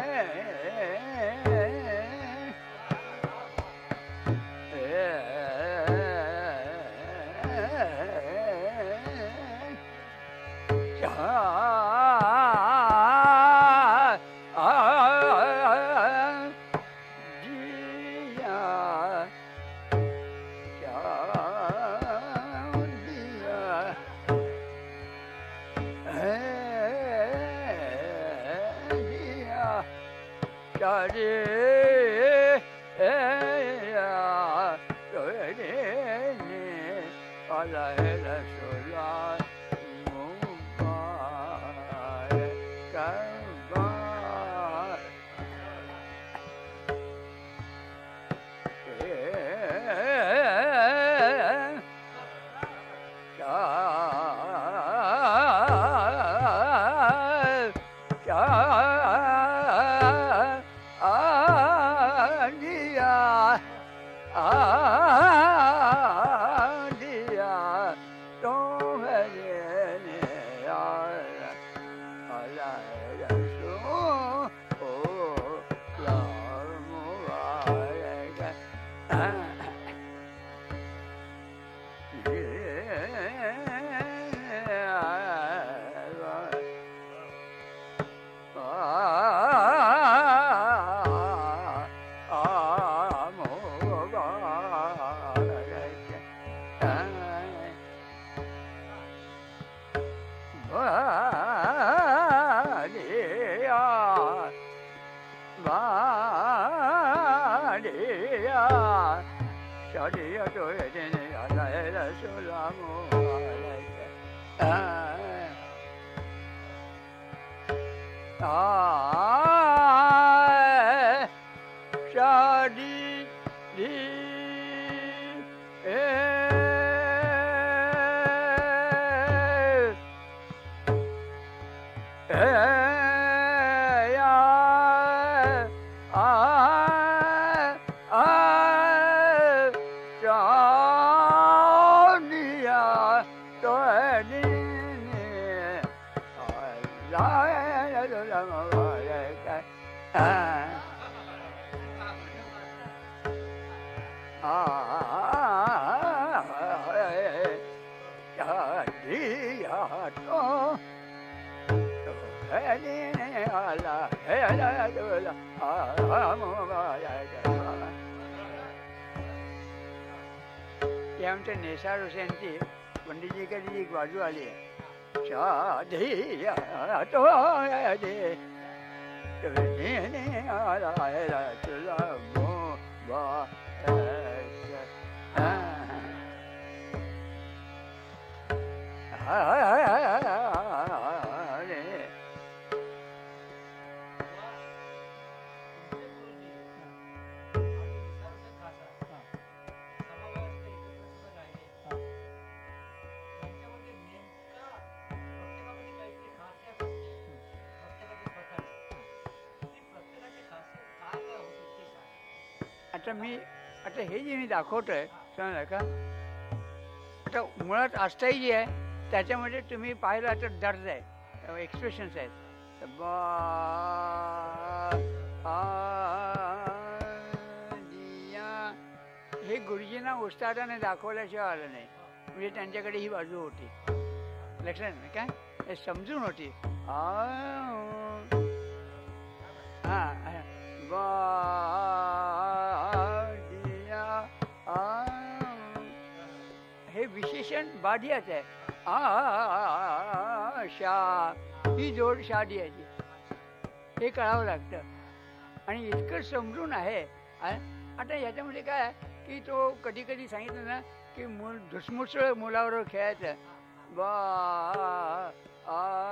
é, é, é, é. आमच्या नेसार पंडितजी कधी एक बाजू आली आहे शादी आता मी आता हे जे मी दाखवतोय समजा का? आता मुळात आस्थाई जी आहे त्याच्यामध्ये तुम्ही पाहिलं तर दर्द आहे. एक्सप्रेशन्स आहेत. बा आ, हे गुरुजींना उस्तादाने दाखवल्याशिवाय आलं नाही. म्हणजे त्यांच्याकडे ही बाजू होती. लक्षात नाही काय हे समजून होती. आ, पेशंट विशेषण बाधियाच आहे आ शा ही जोड शादी आहे हे कळावं लागतं आणि इतकं समजून आहे आता याच्यामध्ये काय की तो कधी कधी सांगितलं ना की मूल धुसमुसळ मुलावर खेळायचं बा आ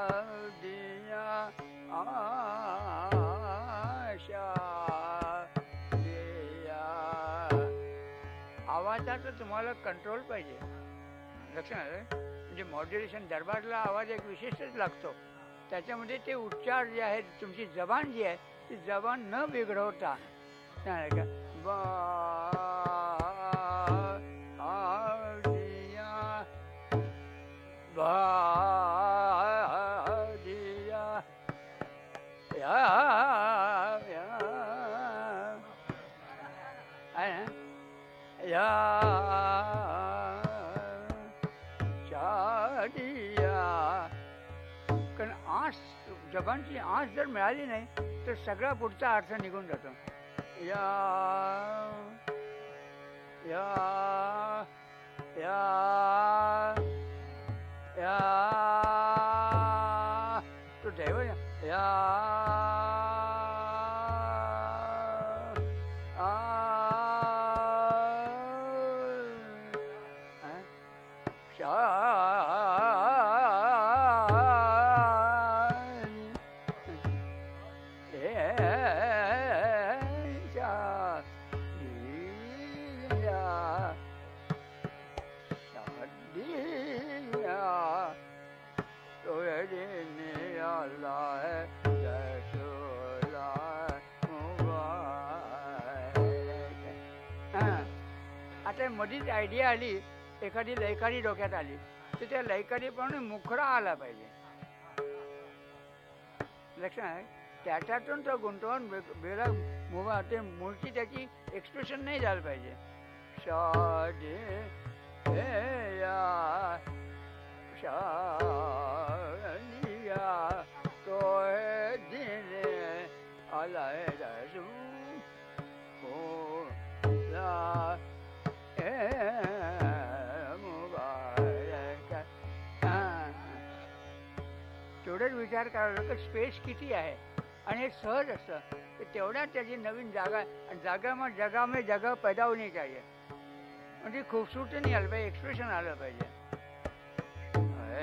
आवाजाचं तुम्हाला कंट्रोल पाहिजे लक्षात आलं? म्हणजे मॉड्युलेशन दरबारला आवाज एक विशिष्टच लागतो. त्याच्यामध्ये ते उच्चार जे आहेत तुमची जबान जी आहे ती जबान न बिघडवता. का? बा जपानची आस जर मिळाली नाही तर सगळा पुढचा अर्थ निघून जातो. या या या या तो दैव या. मधीच आयडिया आली एखादी लयकारी डोक्यात आली तर त्या लयकारीप्रमाणे मुखडा आला पाहिजे. लक्षात आहे? त्याच्यातून तो गुंतवून बे- बेला मुवा ते मूळची त्याची एक्सप्रेशन नाही झालं पाहिजे. शादे हे या शानिया तो हे दिने आलाय रसू हो ला तेवढंच विचार करावा लागतो. स्पेस किती आहे? आणि हे सहज असतं. की तेवढ्या त्याची नवीन जागा आणि जागा मग जगामध्ये जगा पैदा होणे म्हणजे खूबसूरती नाही आलं पाहिजे एक्सप्रेशन आलं पाहिजे. ए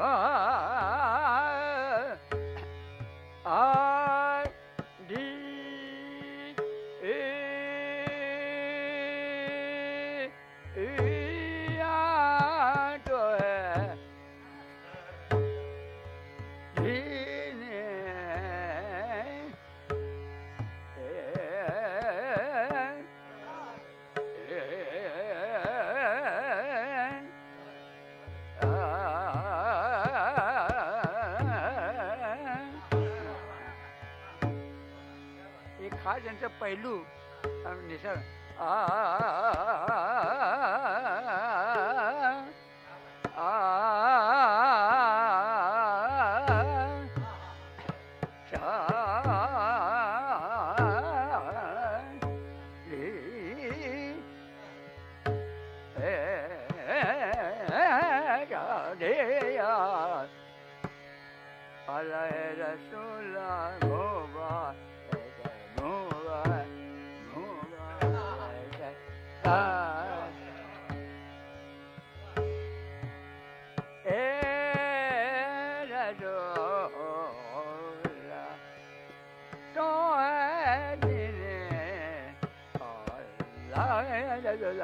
off. एक खास यांचा पैलू अं, निसर्ग आ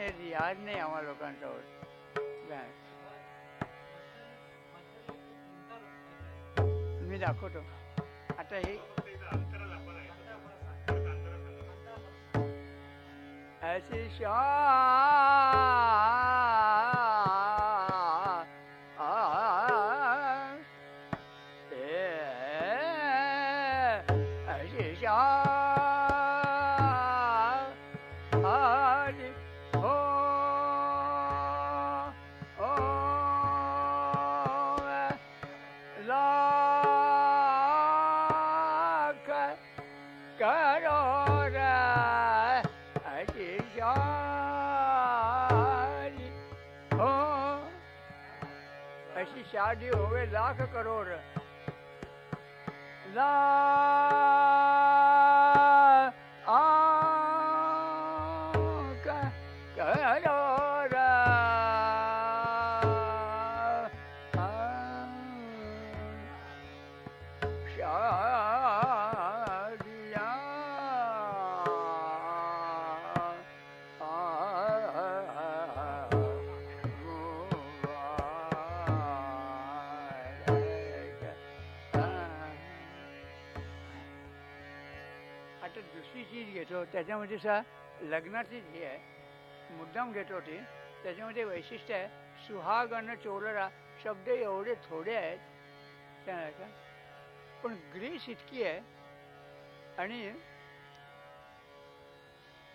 अंगाने रियाज नाही आम्हा लोकांचा होत काय? मी दाखवतो आता हे ऐसी शान लाख करोड़. ला चीज घेतो त्याच्यामध्ये सा लग्नाची जी आहे मुद्दाम घेतो ती त्याच्यामध्ये वैशिष्ट्य आहे सुहागन चोररा शब्द एवढे थोडे आहेत का? पण ग्रीस इतकी आहे आणि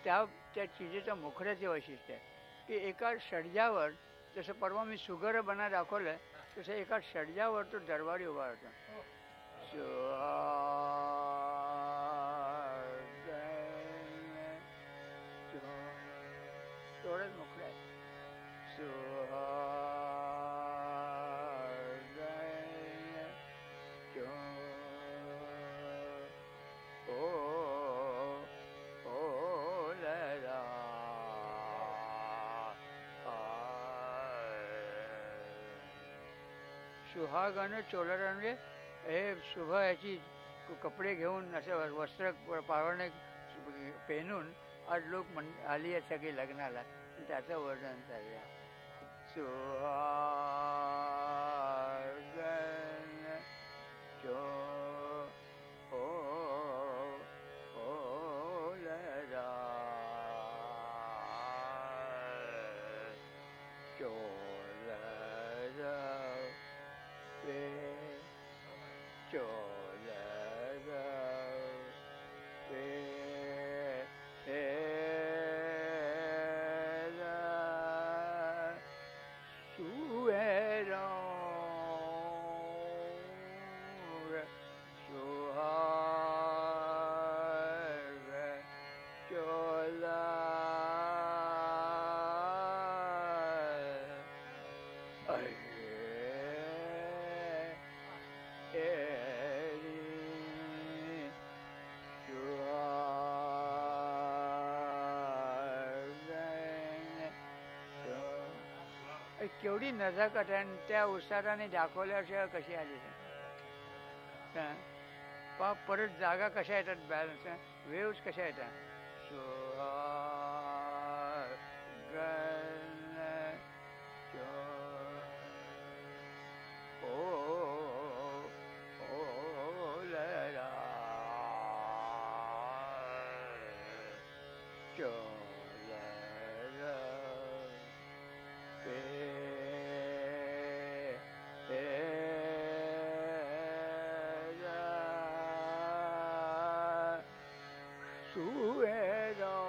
त्या त्या चिजेचं मुखड्याचे वैशिष्ट्य आहे. की एका षडजावर जसं परवा मी सुगर बना दाखवलं तसं एका षडजावर तो दरबारी उभा होता तेवढंच मोकळं आहे सुहागानं चोलर म्हणजे हे शुभ याची कपडे घेऊन असं वस्त्र पारवणे पेनून आज लोक म्हण आली आहे सगळी लग्नाला. त्याचं वर्णन चाललं सुहागन केवढी नजाकत आहे आणि त्या उत्साहाने दाखवल्याशिवाय कशी आली पा परत जागा कशा येतात बॅलन्स? वेव्स कशा येतात? ಸುವೇಗಾ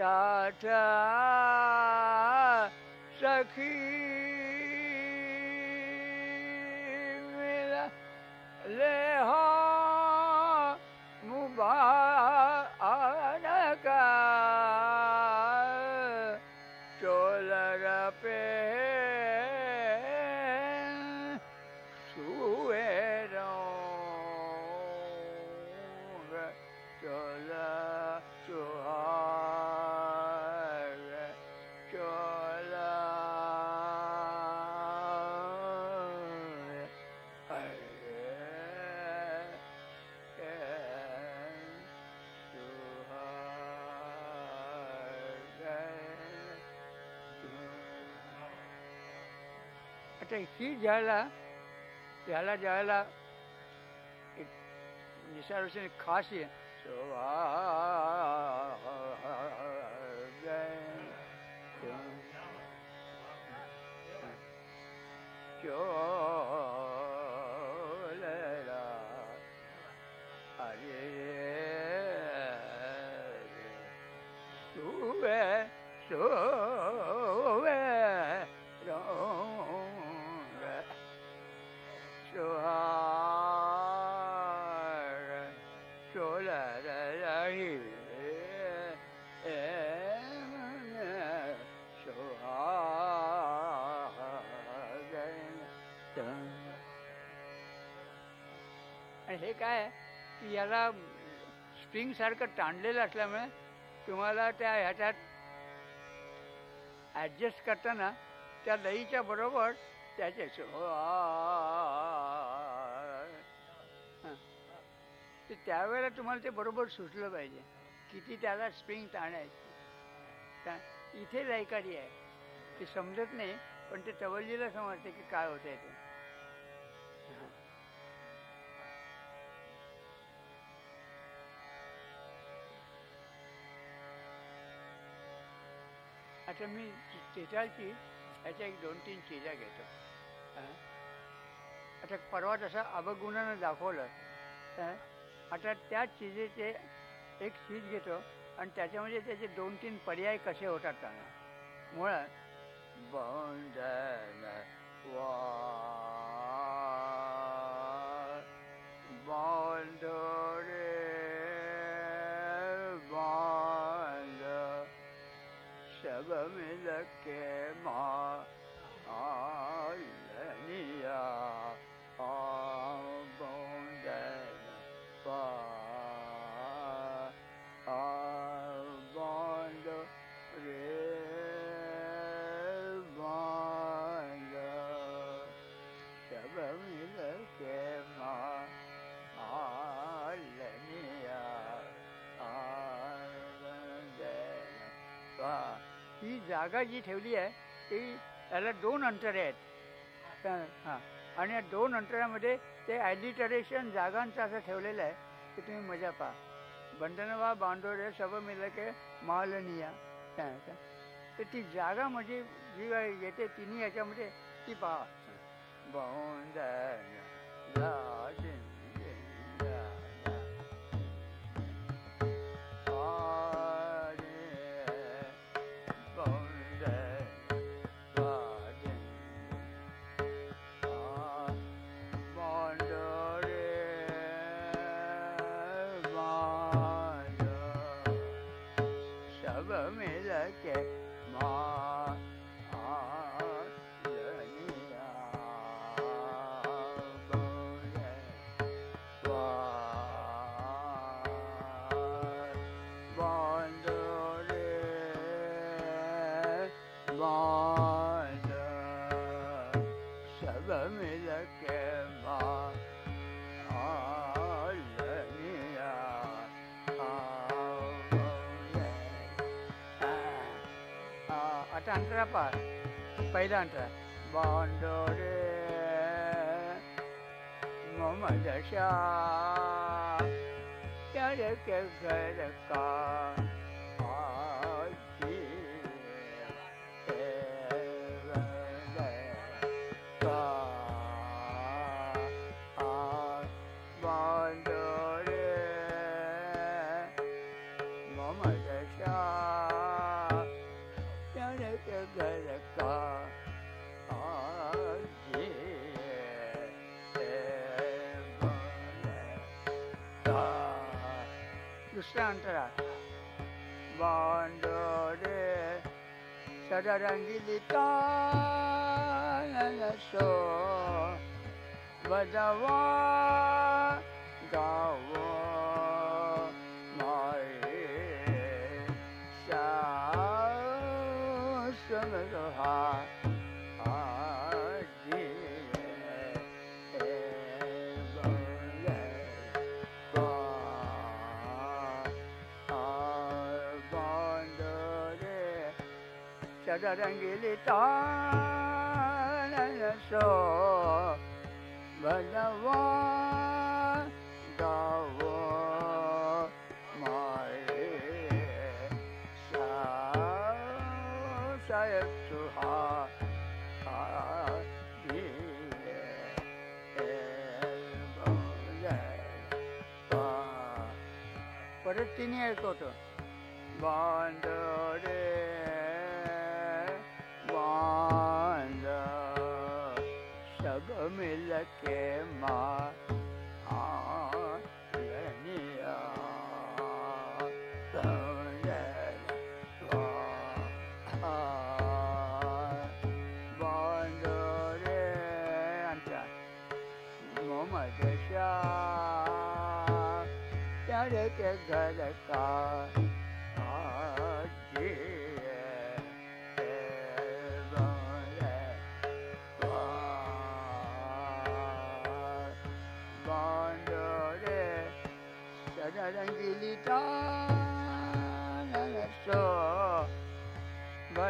साठा सखी आता ही ज्याला त्याला ज्याला एक निसार खास याला स्प्रिंग सारखं ताणलेलं असल्यामुळे तुम्हाला त्या ह्याच्यात ॲडजस्ट करताना त्या लईच्या बरोबर त्याचे ते त्यावेळेला तुम्हाला ते बरोबर सुचलं पाहिजे किती त्याला स्प्रिंग ताणायची इथे लयकारी आहे ते समजत नाही पण ते तवल्लीला समजते की काय होतंय ते तर मी तेजाची ह्याच्या एक दोन तीन चिजा घेतो. आता परवा तसं अवगुणानं दाखवलं आता त्या चिजेचे एक चीज घेतो आणि त्याच्यामध्ये त्याचे दोन तीन पर्याय कसे होतात त्यांना मुळात बंधन वा मिल के मालनिया जागा जी ठेवली आहे ती याला दोन अंतरे आहेत. हां. आणि या दोन अंतरामध्ये ते ॲलिटरेशन जागांचं असं ठेवलेलं आहे की तुम्ही मजा पहा. बंधनवा बांधोरे सब मिलके मालनिया तर ती जागा म्हणजे जी येते तिन्ही याच्यामध्ये ती पहा. बंधन अंतरा पार. पहिला अंतरा. बांधोरे मम दशा प्यार के घर का? दुसरा अंतरा बांधोरे सदरंगी सो बजवा गावो मारे समहा चदरंगिली सो भगवा गावो मारे सायब सुहा परत तिने ऐकवतो बांधरे बांध सब मिल के माँ आलनिया बांधरे अंतरा मोहम्मद शाह प्यार के घर का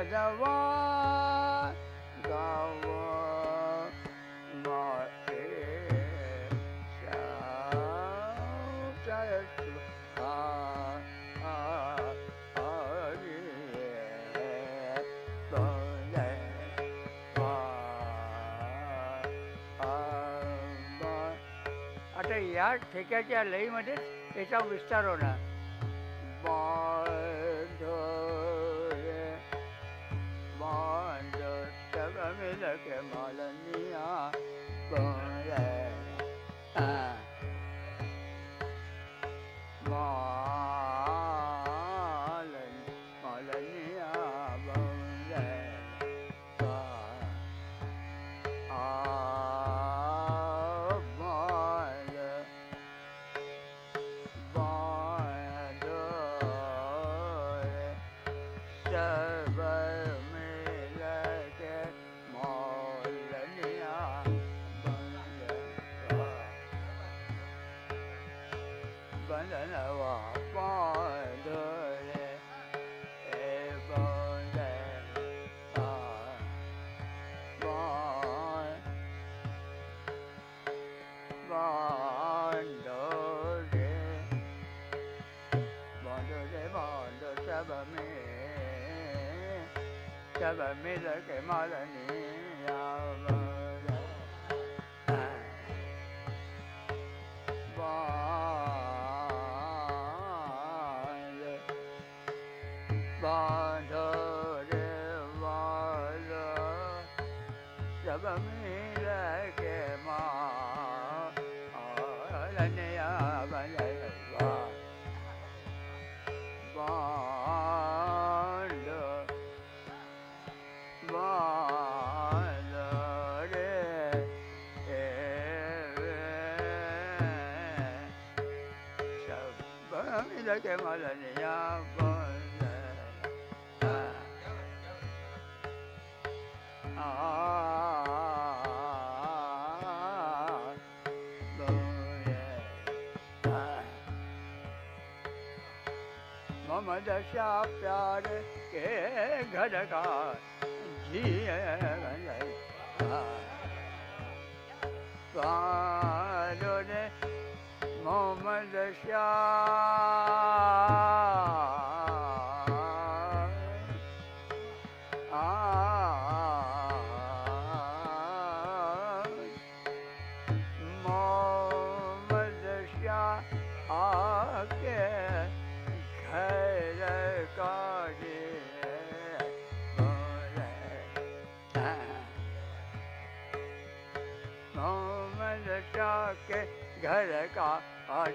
भजवा गावो आता या ठेक्याच्या लईमध्येच त्याचा विस्तार होणार मिल के मालनिया सब मिल के मालनिया बांध दशा प्यार के घर का जी मोहम्मद शाह। के घर का आज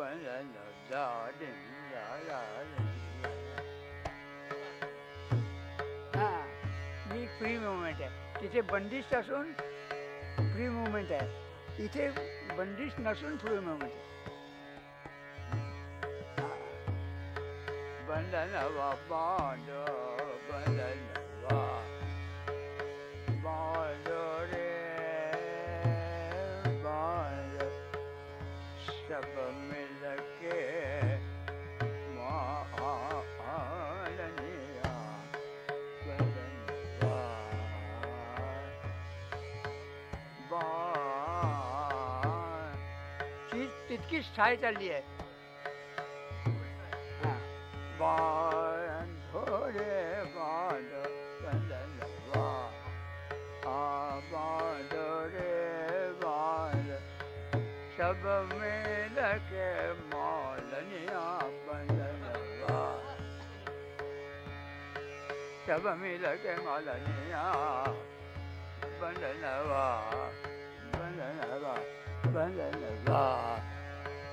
रेमट कशा अंगाने जायची फ्री मुवमेंट आहे. तिथे बंदिस्त असून फ्री मुवमेंट आहे. इथे बंदिस्त नसून फ्री मुवमेंट आहे. बंधनवा बांध बंधन वा ती तितकी स्थाय चालली आहे हा. बांधोरे बांध बंधनवा आ बांध रे बांध सब मिल के मौलनिया बंधनवा सब मिल के मौलनिया बंधनवा बंधनवा बंधनवा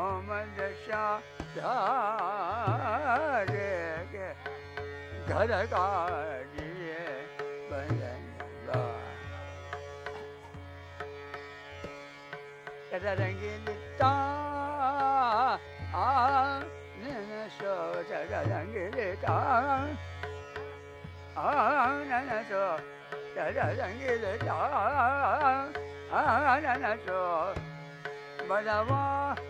मोहम्मद शाह प्यारे के घर का दिए बंधन वा रंगीलिता आ नन सो रंगीलिता आ नन सो रंगीलिता आ नन सो बलवा गाओ सा जय सुहा आ आजी बंदा Eh,